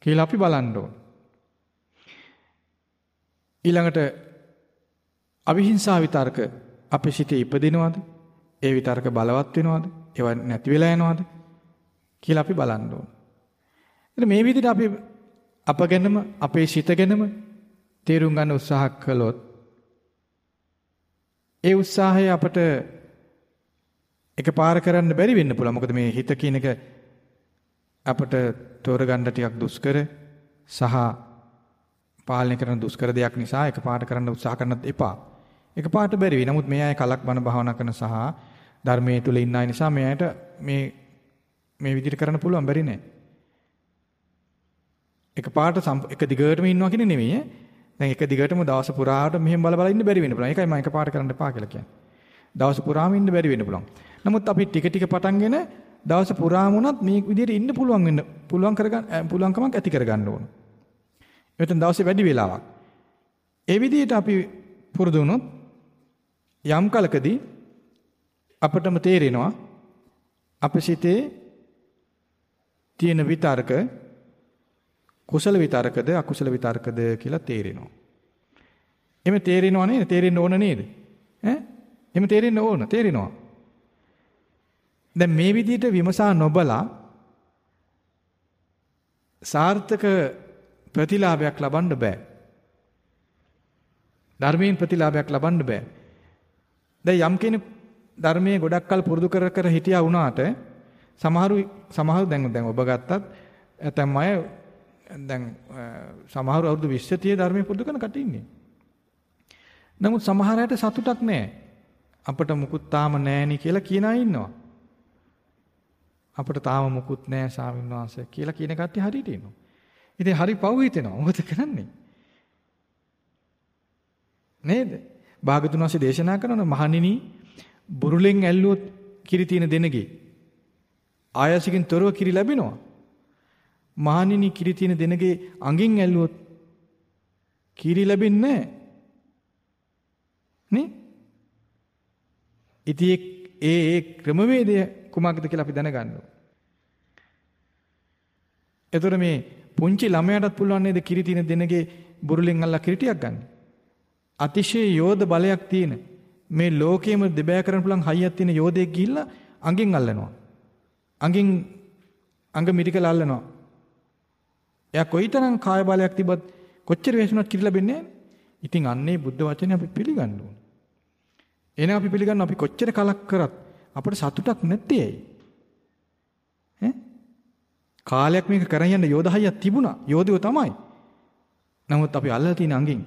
කියලා අපි බලන්න ඕන. ඊළඟට අවිහිංසා විතර්ක අපේ සිතේ ඉපදිනවද? ඒ විතර්ක බලවත් වෙනවද? ඒවා නැති වෙලා යනවද? කියලා අපි බලන්න ඕන. එතන මේ විදිහට අපි අපගෙනම අපේ සිත ගැනම තේරුම් ගන්න උත්සාහ කළොත් ඒ උත්සාහය අපට එකපාර කරන්න බැරි වෙන්න පුළුවන්. මොකද මේ හිත කියන එක අපට තෝරගන්න ටිකක් දුෂ්කර සහ පාලනය කරන දුෂ්කර දෙයක් නිසා එකපාරට කරන්න උත්සාහ කරන්නත් එපා. එකපාරට බැරි වෙයි. නමුත් මේ අය කලක් බණ භාවනා කරන සහ ධර්මයේ තුල ඉන්න අය නිසා මේ අයට මේ මේ විදිහට කරන්න පුළුවන් බැරි නෑ. එක පාට එක දිගටම ඉන්නවා කියන්නේ නෙමෙයි ඈ. දැන් එක දිගටම දවස පුරාට මෙහෙම බල බල ඉන්න බැරි වෙන්න පුළුවන්. ඒකයි මම එක පාට කරන්න එපා කියලා කියන්නේ. දවස පුරාම ඉන්න බැරි වෙන්න පුළුවන්. නමුත් අපි ටික ටික පටන්ගෙන දවස පුරාම උනත් මේ විදිහට ඉන්න පුළුවන් වෙන්න පුළුවන් කරගන්න පුළුවන්කමක් ඇති කරගන්න ඕන. එතෙන් දවසේ වැඩි වෙලාවක්. ඒ විදිහට අපි පුරුදු වුණොත් යම් කලකදී අපටම තේරෙනවා අපේ සිතේ තියෙන විතර්ක කුසල විතර්කද අකුසල විතර්කද කියලා තේරෙනවා. එමෙ තේරෙනව නේද? තේරෙන්න ඕන නේද? ඈ? එමෙ තේරෙන්න ඕන, තේරෙනවා. දැන් මේ විදිහට විමසා නොබලා සාර්ථක ප්‍රතිලාභයක් ලබන්න බෑ. ධර්මයෙන් ප්‍රතිලාභයක් ලබන්න බෑ. දැන් යම් කෙනෙක් ධර්මයේ ගොඩක් කල් පුරුදු කර කර හිටියා වුණාට සමහරු සමහරු දැන් දැන් ඔබ ගත්තත් ඇතැම් අය දැන් සමහරු අවුරුදු 20 30 ධර්මයේ පුරුදු කරන කට ඉන්නේ. නමුත් සමහර අයට සතුටක් නැහැ. අපිට මුකුත් තාම නැහෙනි කියලා කියන අය ඉන්නවා. අපිට තාම මුකුත් නැහැ ස්වාමීන් වහන්සේ කියලා කියන කට්ටිය හරියට ඉන්නවා. ඉතින් හරි පව් හිතෙනවා. මොකද කරන්නේ? නේද? භාගතුන් වහන්සේ දේශනා කරන මහණෙනි බුරුලෙන් ඇල්ලුවොත් කිරි තියෙන දෙනගේ ආයසිකින් තොරව කිරි ලැබෙනවා. මහණෙනි කිරි තියෙන දෙනගේ අඟින් ඇල්ලුවොත් කිරි ලැබෙන්නේ නැහැ. නේ? ඉතින් ඒ ඒ ක්‍රමවේදය කුමක්ද කියලා අපි දැනගන්න ඕනේ. එතකොට මේ පුංචි ළමයාටත් පුළුවන් නේද කිරි තියෙන දෙනගේ බුරුලෙන් අල්ලා කිරිටියක් ගන්න. අතිශය යෝධ බලයක් තියෙන මේ ලෝකයේම දෙබෑ කරන්න පුළුවන් හයියක් තියෙන යෝධයෙක් ගිහිල්ලා අඟෙන් අල්ලනවා. අඟෙන් අඟ මිරිකලා අල්ලනවා. එයා කොයිතරම් කාය බලයක් තිබ්බත් කොච්චර වේසුණක් කිරි ලැබෙන්නේ ඉතින් අන්නේ බුද්ධ වචනේ අපි පිළිගන්න ඕනේ. එහෙනම් අපි පිළිගන්න අපි කොච්චර කලක් කරත් අපිට සතුටක් නැත්තේ ඇයි? ඈ? කාලයක් මේක කරන් යන්න යෝධහයියක් තිබුණා. යෝධයෝ තමයි. නමුත් අපි අල්ලලා තියෙන අඟින්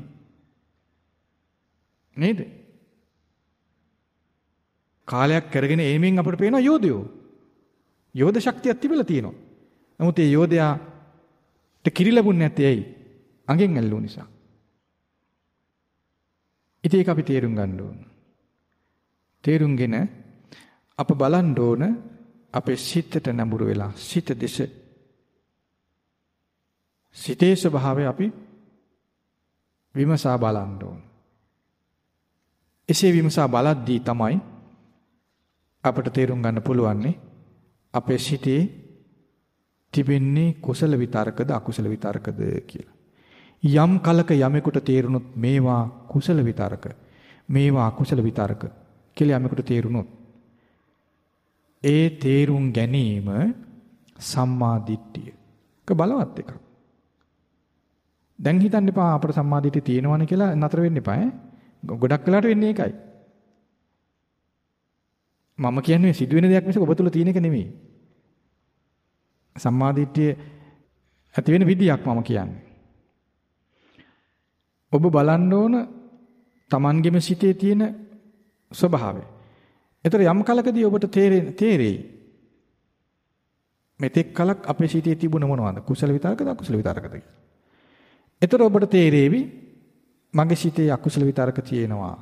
නේද? කාලයක් කරගෙන ඒමෙන් අපිට පේනවා යෝධයෝ. යෝධ ශක්තියක් තිබිලා තියෙනවා. නමුත් ඒ යෝධයාට කිරි ලැබුණේ නැත්තේ ඇයි? අඟෙන් ඇල්ලුව නිසා. ඉතින් ඒක අපි තේරුම් ගන්න ඕන. තේරුම්ගෙන අප බලන්න ඕන අපේ සිතට නැඹුරු වෙලා සිත දෙස සිතේ ස්වභාවය අපි විමසා බලන්න ඕන. එසේ විමසා බලද්දී තමයි අපට තේරුම් ගන්න පුළුවන්නේ අපේ සිතේ තිබෙන්නේ කුසල විතරකද අකුසල විතරකද කියලා. යම් කලක යමෙකුට තේරුනොත් මේවා කුසල විතරක මේවා අකුසල විතරක කියලා යමෙකුට තේරුනොත් ඒ තේරුම් ගැනීම සම්මා දිට්ඨිය. ක බලවත් එකක්. දැන් හිතන්න එපා අපට සම්මා දිට්ඨිය තියෙනවනේ කියලා නතර වෙන්න එපා ඈ. ගොඩක් වෙලාට වෙන්නේ ඒකයි. මම කියන්නේ සිදුවෙන දෙයක් මිසක ඔබ තුල තියෙන එක නෙමෙයි. සම්මා දිට්ඨිය ඇති වෙන විදියක් මම කියන්නේ. ඔබ බලන්න ඕන Tamanගෙම සිතේ තියෙන ස්වභාවය. ඒතර යම් කලකදී ඔබට තේරෙයි. මෙතෙක් කලක් අපේ සිතේ තිබුණ මොනවද? කුසල විතරකද අකුසල විතරකද කියලා. ඒතර ඔබට තේරෙවි මගේ සිතේ අකුසල විතරක තියෙනවා.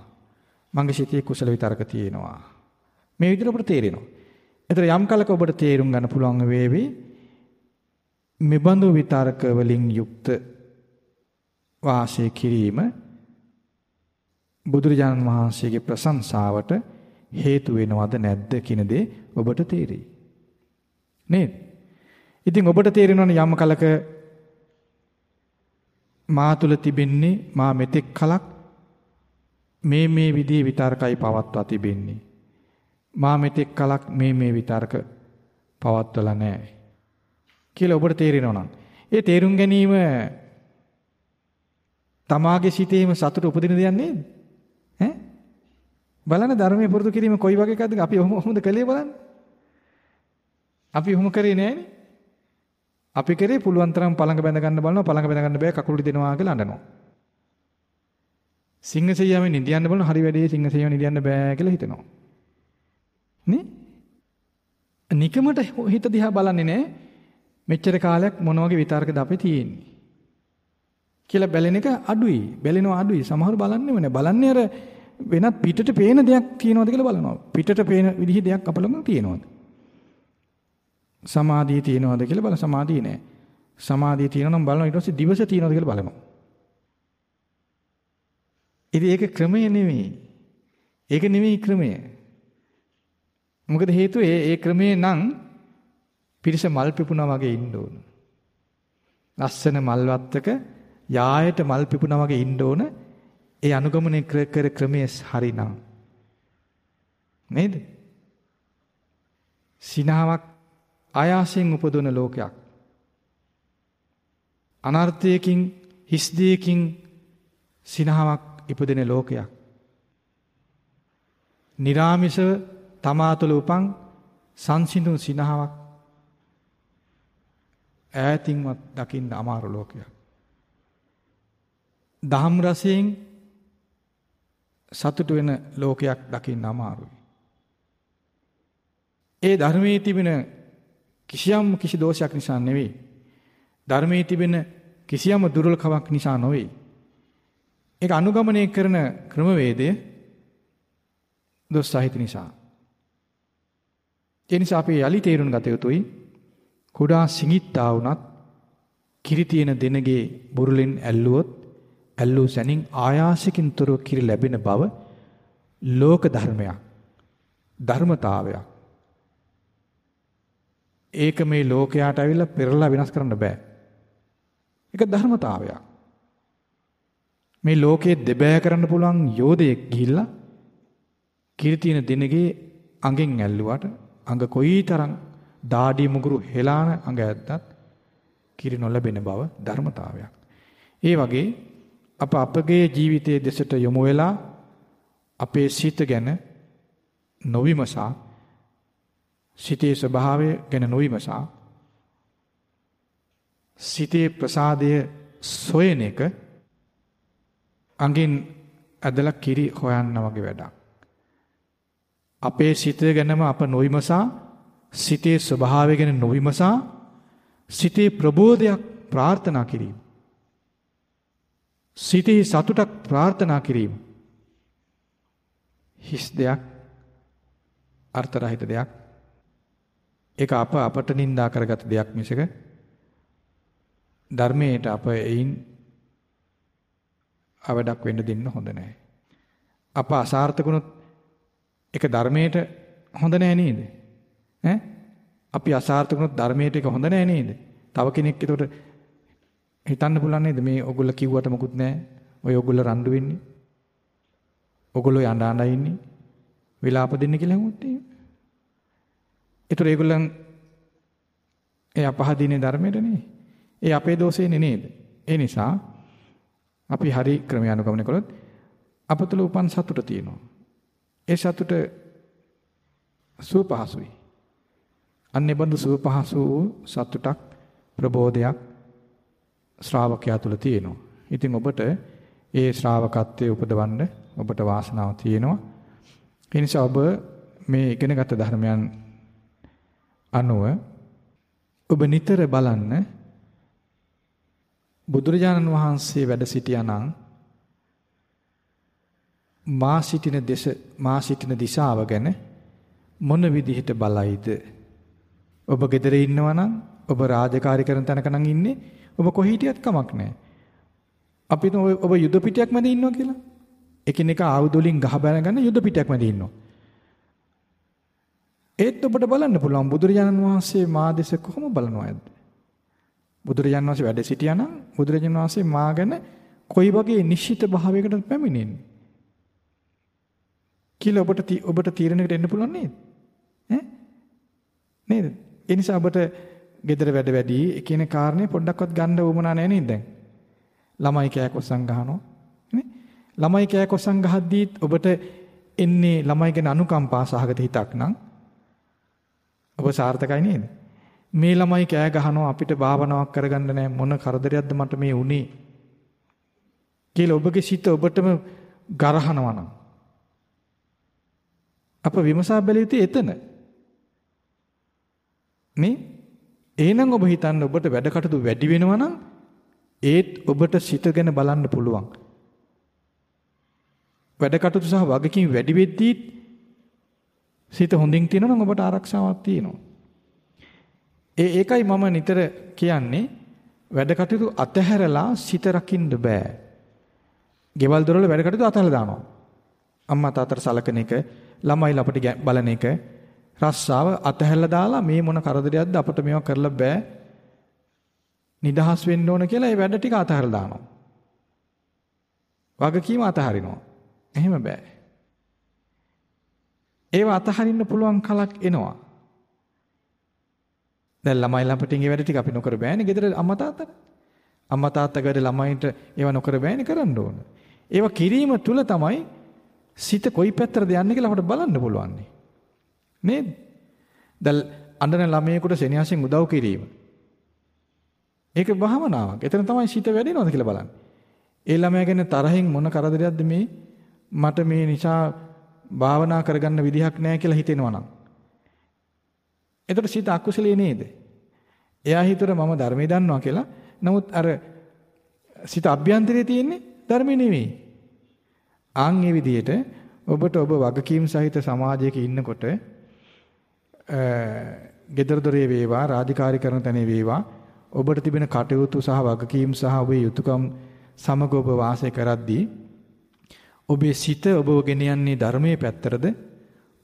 මගේ සිතේ කුසල විතරක තියෙනවා. මේ විදිහට ඔබට තේරෙනවා. ඒතර යම් කලක ඔබට තේරුම් ගන්න පුළුවන් වේවි මෙබඳු විතරක වලින් යුක්ත වාසය කිරීම බුදුරජාණන් වහන්සේගේ ප්‍රශංසාවට හේතු වෙනවද නැද්ද කියන දේ ඔබට තේරෙයි. නේද? ඉතින් ඔබට තේරෙනවනේ යම් කලක මා තුල තිබෙන්නේ මා මෙතෙක් කලක් මේ මේ විදිහේ විතර්කයි පවත්වා තිබෙන්නේ. මා මෙතෙක් කලක් මේ මේ විතර්ක පවත්වලා නැහැ. කියලා ඔබට තේරෙනවා නම් ඒ තේරුම් ගැනීම තමාගේ සිතේම සතුට උපදින දෙයක් නේද? ඈ බලන්න ධර්මයේ පුරුදු කිරීම කොයි වගේ එකක්ද අපි ඔහොම ඔහොමද කළේ බලන්න. අපි ඔහොම කරේ නෑනේ. අපි කරේ පුළුවන් තරම් පළඟ බැඳ ගන්න බලනවා පළඟ බැඳ ගන්න බෑ කකුල් දෙනවා කියලා අඬනවා. සිංහසෙයියාවෙන් නිදියන්න බලන හරි වැඩේ සිංහසෙයියාවෙන් නිදියන්න බෑ කියලා හිතනවා. නේ? නිකමට හිත දිහා බලන්නේ නැහැ. මෙච්චර කාලයක් මොන වගේ විතර්කද අපේ තියෙන්නේ. කියලා බැලෙන එක අඩුයි. බැලෙනවා අඩුයි. සමහර බලන්නේම නැහැ. බලන්නේ අර වෙනත් පිටට පේන දෙයක් තියෙනවද කියලා බලනවා. පිටට පේන විදිහ දෙයක් අපලම තියෙනවද? සමාධිය තියෙනවද කියලා බල සමාධිය නෑ. සමාධිය තියෙනවා නම් බලනවා ඊට පස්සේ දිවස තියෙනවද කියලා බලනවා. ඉතින් ඒක ක්‍රමය නෙමෙයි. ඒක නෙමෙයි ක්‍රමය. මොකද හේතුව ඒ ඒ ක්‍රමේ නම් පිරිස මල් පිපුණා වගේ ඉන්න ඕන. ලස්සන මල් වත්තක යායට මල් පිපුණා වගේ ඉන්න ඕන. ඒ අනුගමනය කර කර ක්‍රමයේ හරිනම්. නේද? සිනාවක් ආයාසයෙන් උපදවන ලෝකයක්. අනර්ථයකින් හිස් දෙයකින් සිනාවක් ඉපදෙන ලෝකයක්. निराமிෂව තමා තුළ උපන් සංසිඳුන් සිනහාවක් ඈතින්වත් දකින්න අමාරු ලෝකයක්. දහම් රසයෙන් සතුට වෙන ලෝකයක් දකින්න අමාරුයි. ඒ ධර්මයේ තිබෙන කිසියම් කිසි දෝෂයක් නිසා නෙවෙයි. ධර්මයේ තිබෙන කිසියම් දුර්වලකමක් නිසා නොවේ. ඒක අනුගමනය කරන ක්‍රමවේදය දොස් සහිත නිසා. ඒ නිසා අපි යලි තේරුම් ගත යුතුයි. කුඩා සිඟිත්තා වුණත් කිරි තියෙන දෙනගේ බුරුලෙන් ඇල්ලුවොත් ඇල්ලූ සැනින් ආයාසකින් තොරව කිරි ලැබෙන බව ලෝක ධර්මයක්. ධර්මතාවයක්. ඒක මේ ලෝකයට ඇවිල්ලා පෙරලා විනාශ කරන්න බෑ. ඒක ධර්මතාවයක්. මේ ලෝකයේ දෙබෑ කරන්න පුළුවන් යෝධයෙක් ගිහිල්ලා කීර්තින දිනගේ අඟෙන් ඇල්ලුවාට අඟ කොයිතරම් දාඩි මුගුරු හෙලාන අඟ ඇද්දත් කිරි නොලැබෙන බව ධර්මතාවයක්. ඒ වගේ අප අපගේ ජීවිතයේ දෙසට යොමු වෙලා අපේ සිත ගැන නොවිමසා සිතේ ස්වභාවය ගැන නොවිමසා සිතේ ප්‍රසාදය සොයන එක අඟින් ඇදලා කිරි හොයන්න වගේ වැඩක්. අපේ සිත ගැනම අප නොවිමසා සිතේ ස්වභාවය ගැන නොවිමසා සිතේ ප්‍රබෝධයක් ප්‍රාර්ථනා කිරීම. සිතේ සතුටක් ප්‍රාර්ථනා කිරීම. හිස් දෙයක් අර්ථ රහිත දෙයක් ඒක අප අපට නිඳා කරගත් දෙයක් මිසක ධර්මයට අප එයින් අවඩක් වෙන්න දෙන්න හොඳ නැහැ. අප අසාර්ථකුණොත් ඒක ධර්මයට හොඳ නැහැ නේද? ඈ අපි අසාර්ථකුණොත් ධර්මයට ඒක හොඳ නැහැ නේද? තව කෙනෙක් ඒකට හිතන්න පුළුවන් නේද මේ ඔගොල්ලෝ කිව්වට මොකුත් නැහැ. ඔය ඔගොල්ලෝ රණ්ඩු වෙන්නේ. ඔගොල්ලෝ යඬ අඬ ඉන්නේ. විලාප දෙන්න කියලා හමුත් එහෙම. ඒතර ඒගොල්ලන් ඒ අපහදිනේ ධර්මයට නේ. ඒ අපේ දෝෂේනේ නේද? ඒ නිසා අපි හරි ක්‍රමය අනුගමනය කළොත් අප තුළ උපන් සතුට තියෙනවා. ඒ සතුට සුවපහසුයි. අන්නේ බඳු සුවපහසු සතුටක් ප්‍රබෝධයක් ශ්‍රාවකයා තුළ තියෙනවා. ඉතින් ඔබට ඒ ශ්‍රාවකත්වයේ උපදවන්න ඔබට වාසනාව තියෙනවා. ඒ නිසා ඔබ මේ ඉගෙනගත් ධර්මයන් අනුව ඔබ නිතර බලන්න බුදුරජාණන් වහන්සේ වැඩ සිටියානම් මා සිටින දේශ මා සිටින දිශාව ගැන මොන විදිහට බලයිද ඔබ ගෙදර ඉන්නවා නම් ඔබ රාජකාරී කරන තැනක නම් ඉන්නේ ඔබ කොහේ හිටියත් කමක් නැහැ අපි ඔබ යුද පිටියක් මැද ඉන්නවා කියලා එකිනෙක ආයුධ වලින් ගහ බැනගෙන යුද පිටියක් මැද ඉන්නවා ඒත් ඔබට බලන්න පුළුවන් බුදුරජාණන් වහන්සේ මා දෙස කොහොම බලනවද? බුදුරජාණන් වහන්සේ වැඩ සිටියා නම් බුදුරජාණන් වහන්සේ මා ගැන කොයි වගේ නිශ්චිත භාවයකට පැමිණෙන්නේ? කියලා ඔබට ඔබට තීරණයකට එන්න පුළුවන් නේද? ඈ? නේද? ඒ නිසා ඔබට gedara වැඩ වැඩි කියන කාරණේ පොඩ්ඩක්වත් ගන්න උවමනා නැහැ නේද දැන්? ළමයි කෑකොස්සන් ගහනවා. නේ? ළමයි කෑකොස්සන් ගහද්දීත් ඔබට එන්නේ ළමයි ගැන අනුකම්පා සහගත හිතක් නම් ඔබ සාර්ථකයි නේද? මේ ළමයි කෑ ගහනවා අපිට භාවනාවක් කරගන්න නැහැ මොන කරදරයක්ද මට මේ වුනේ කියලා ඔබගේ සිත ඔබටම ගරහනවා නම් අප විමසා බැලිය යුත්තේ එතන. නේ? එහෙනම් ඔබ හිතන්න ඔබට වැඩ කටයුතු වැඩි වෙනවා නම් ඒත් ඔබට සිත ගැන බලන්න පුළුවන්. වැඩ කටයුතු සහ වගකීම් වැඩි වෙද්දී සිත හොඳින් තියෙනවා නම් ඔබට ආරක්ෂාවක් තියෙනවා. ඒ ඒකයි මම නිතර කියන්නේ වැඩ කටයුතු අතහැරලා සිත රකින්න බෑ. ගෙවල් දොරවල වැඩ කටයුතු අතහැරලා දානවා. අම්මා තාත්තට සලකන එක, ළමයි ලපටි බලන එක, රස්සාව අතහැරලා දාලා මේ මොන කරදරයක්ද අපිට මේවා කරලා බෑ. නිදහස් වෙන්න ඕන කියලා ඒ වැඩ ටික අතහැරලා දානවා. වගකීම අතහරිනවා. එහෙම බෑ. ඒව අතහරින්න පුළුවන් කලක් එනවා. දැන් ළමයි ළපටින් ඒ වැඩ ටික අපි නොකර බෑනේ ගෙදර අම්මා තාත්තට. අම්මා තාත්තා වැඩ ළමයින්ට ඒව නොකර බෑනේ කරන්න ඕන. ඒව කිරීම තුල තමයි සිත කොයි පැත්තටද යන්නේ කියලා අපට බලන්න පුළුවන්. නේද? දැන් අඬන ළමයෙකුට සෙනෙහසින් උදව් කිරීම. ඒක භාවනාවක්. එතන තමයි සිත වැඩෙනවද කියලා බලන්න. ඒ ළමයා ගැන තරහින් මොන කරදරයක්ද මේ මට මේ නිසා භාවනා කරගන්න විදිහක් නැහැ කියලා හිතෙනවා නම් එතකොට සිත අකුසලයේ නේද? එයා හිතුවර මම ධර්මයේ දන්නවා කියලා. නමුත් අර සිත අභ්‍යන්තරයේ තියෙන්නේ ධර්මයේ නෙවෙයි. ආන් මේ විදිහට ඔබට ඔබ වගකීම් සහිත සමාජයක ඉන්නකොට ගෙදර දොරේ වේවා රාජකාරී කරන තැනේ වේවා ඔබට තිබෙන කටයුතු සහ වගකීම් සහ ඔබේ යුතුයකම් සමග ඔබ වාසය කරද්දී ඔබේ සිත ඔබව ගෙන යන්නේ ධර්මයේ පැත්තරද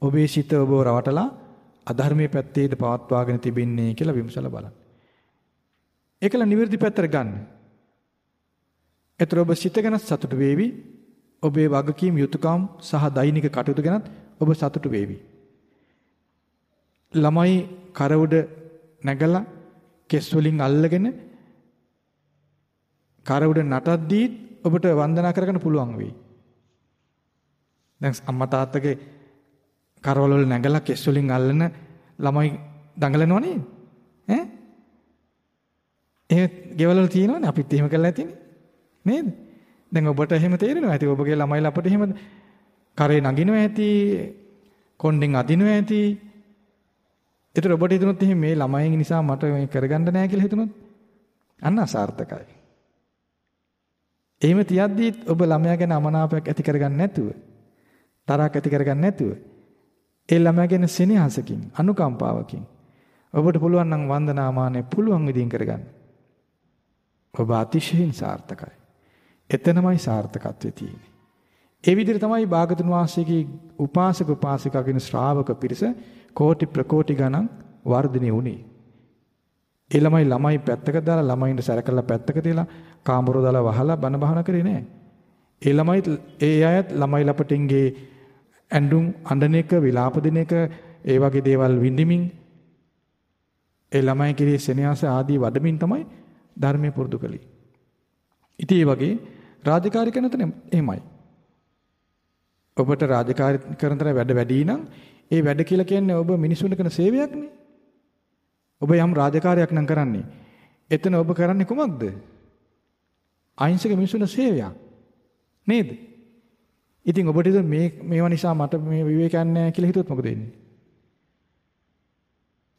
ඔබේ සිත ඔබව රවටලා අධර්මයේ පැත්තේද පවත්වාගෙන තිබෙන්නේ කියලා විමසලා බලන්න. ඒකල නිවැරදි පැත්තට ගන්න. ඒතර ඔබ සිත ගැන සතුටු වේවි. ඔබේ වගකීම් යුතුයකම් සහ දෛනික කටයුතු ගැනත් ඔබ සතුටු වේවි. ළමයි කර උඩ නැගලා කෙස් වලින් අල්ලගෙන කර උඩ නටද්දී ඔබට වන්දනා කරගන්න පුළුවන් වෙයි. දැන් අම්මා තාත්තගේ කරවල වල නැගලා කෙස් වලින් අල්ලන ළමයි දඟලනවා නේද? ඈ? එහෙම ගෙවල වල තියෙනවනේ අපිත් එහෙම කරලා ඇතිනේ. නේද? දැන් ඔබට එහෙම තේරෙනවා ඇති ඔබගේ ළමයිලා අපිට එහෙම කරේ නගිනවා ඇති කොණ්ඩෙන් අදිනවා ඇති. ඒතර ඔබට හිතුනොත් එහෙම මේ ළමයින් නිසා මට මේ කරගන්න නැහැ කියලා හිතුනොත් අන්න අසාර්ථකයි. එහෙම තියද්දී ඔබ ළමයා ගැන අමනාපයක් ඇති කරගන්න නැතුව තරහක් ඇති කරගන්න නැතුව ඒ ළමයා ගැන සෙනෙහසකින් අනුකම්පාවකින් ඔබට පුළුවන් නම් වන්දනාමානය පුළුවන් විදිහින් කරගන්න. ඔබ අතිශයින් සාර්ථකයි. එතනමයි සාර්ථකත්වයේ තියෙන්නේ. ඒ විදිහට තමයි භාගතුන් වහන්සේගේ උපාසක උපාසිකා කියන ශ්‍රාවක පිරිස කෝටි ප්‍රකෝටි ගණන් වර්ධනය වුණේ. ඒ ළමයි ළමයි පැත්තක දාලා ළමයින්ට සැරකලා පැත්තක තියලා කාමරෝ දාලා වහලා බන බහන කරේ නෑ. ඒ ළමයි ඒ අයත් ළමයි ලපටින්ගේ ඇඬුම් අඬන එක විලාප දෙන එක ඒ වගේ දේවල් විඳිමින් ඒ ළමයි කිරී සෙනෙහස ආදී වඩමින් තමයි ධර්මයේ පුරුදු කළේ. ඉතින් ඒ වගේ රාජකාරී කරන තැන එහෙමයි. ඔබට රාජකාරී කරන තැන වැඩ වැඩි නම් ඒ වැඩ කියලා කියන්නේ ඔබ මිනිසුන්ට කරන සේවයක්නේ. ඔබ යම් රාජකාරියක් නම් කරන්නේ. එතන ඔබ කරන්නේ කුමක්ද? අහිංසක මිනිසුන්ට සේවයක්. නේද? ඉතින් ඔබට මේ මේවා නිසා මට මේ විවේකයක් නැහැ කියලා හිතුවොත් මොකද වෙන්නේ?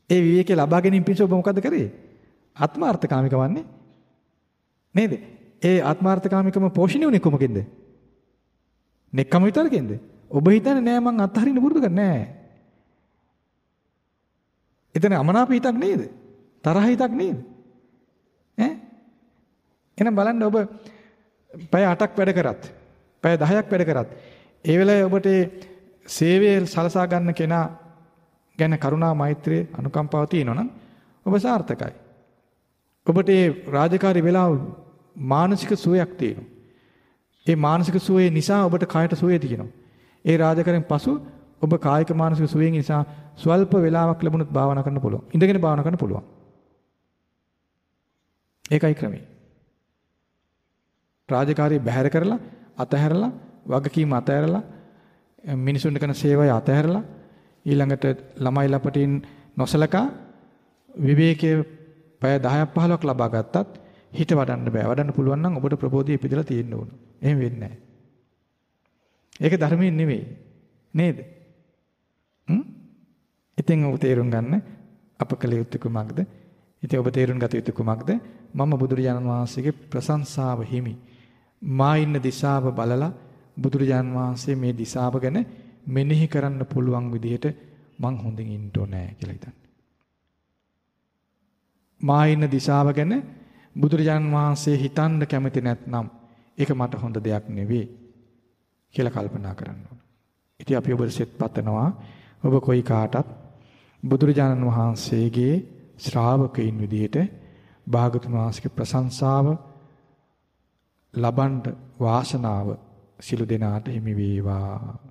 ඒ විවේකේ ලබා ගැනීම පිණිස ඔබ මොකද කරේ? ආත්මාර්ථකාමික වන්නේ නේද? ඒ ආත්මාර්ථකාමිකම පෝෂණය උනේ කොමකින්ද? නෙක්කම විතරකින්ද? ඔබ හිතන්නේ නෑ මං අත්හරින්න පුරුදු කරන්නේ නෑ. එතන අමනාප හිතක් නේද? තරහ හිතක් නේද? ඈ? එහෙනම් බලන්න ඔබ පැය 8ක් වැඩ කරත් පැය 10ක් වැඩ කරත් ඒ වෙලාවේ ඔබට සේවය සලසා ගන්න කෙනා ගැන කරුණා මෛත්‍රිය අනුකම්පාව තියෙනවා නම් ඔබ සාර්ථකයි. ඔබට මේ රාජකාරී වෙලාව මානසික සුවයක් තියෙනවා. ඒ මානසික සුවය නිසා ඔබට කායට සුවය තියෙනවා. ඒ රාජකාරියෙන් පසු ඔබ කායික මානසික සුවයෙන් නිසා ස්වල්ප වේලාවක් ලැබුණොත් භාවනා කරන්න පුළුවන්. ඉඳගෙන භාවනා කරන්න පුළුවන්. ඒකයි ක්‍රමය. රාජකාරිය බැහැර කරලා අතහැරලා වගකීම් අතහැරලා මිනිසුන්ට කරන සේවය අතහැරලා ඊළඟට ළමයි ලපටින් නොසලකා විවේකයේ පැය 10ක් 15ක් ලබා ගත්තත් හිත වඩන්න බෑ. වඩන්න පුළුවන් නම් ඔබට ප්‍රබෝධිය ඉපදලා තියෙන්න ඕන. එහෙම වෙන්නේ නැහැ. ඒක ධර්මයෙන් නෙවෙයි. නේද? හ්ම්? ඉතින් ඔබ තේරුම් ගන්න අප කළ යුත්තේ කුමක්ද? ඉතින් ඔබ තේරුම් ගත යුතු කුමක්ද? මම බුදුරජාණන් වහන්සේගේ ප්‍රශංසාව හිමි. මා ඉන්න දිශාව බලලා බුදුරජාණන් වහන්සේ මේ දිශාව ගැන මෙනෙහි කරන්න පුළුවන් විදිහට මං හොඳින් ඉන්න ඕනේ කියලා හිතන්න. මා ඉන්න දිශාව ගැන බුදුරජාණන් වහන්සේ හිතන්න කැමති නැත්නම් ඒක මට හොඳ දෙයක් නෙවෙයි කියලා කල්පනා කරන්න ඕන. ඉතින් අපි ඔබට සෙත් පතනවා ඔබ කොයි කාටත් බුදුරජාණන් වහන්සේගේ ශ්‍රාවකයින් විදිහට භාගතුන් වහන්සේගේ ප්‍රශංසාව ලබන්න වාසනාව සිළු දෙනාට හිමි වේවා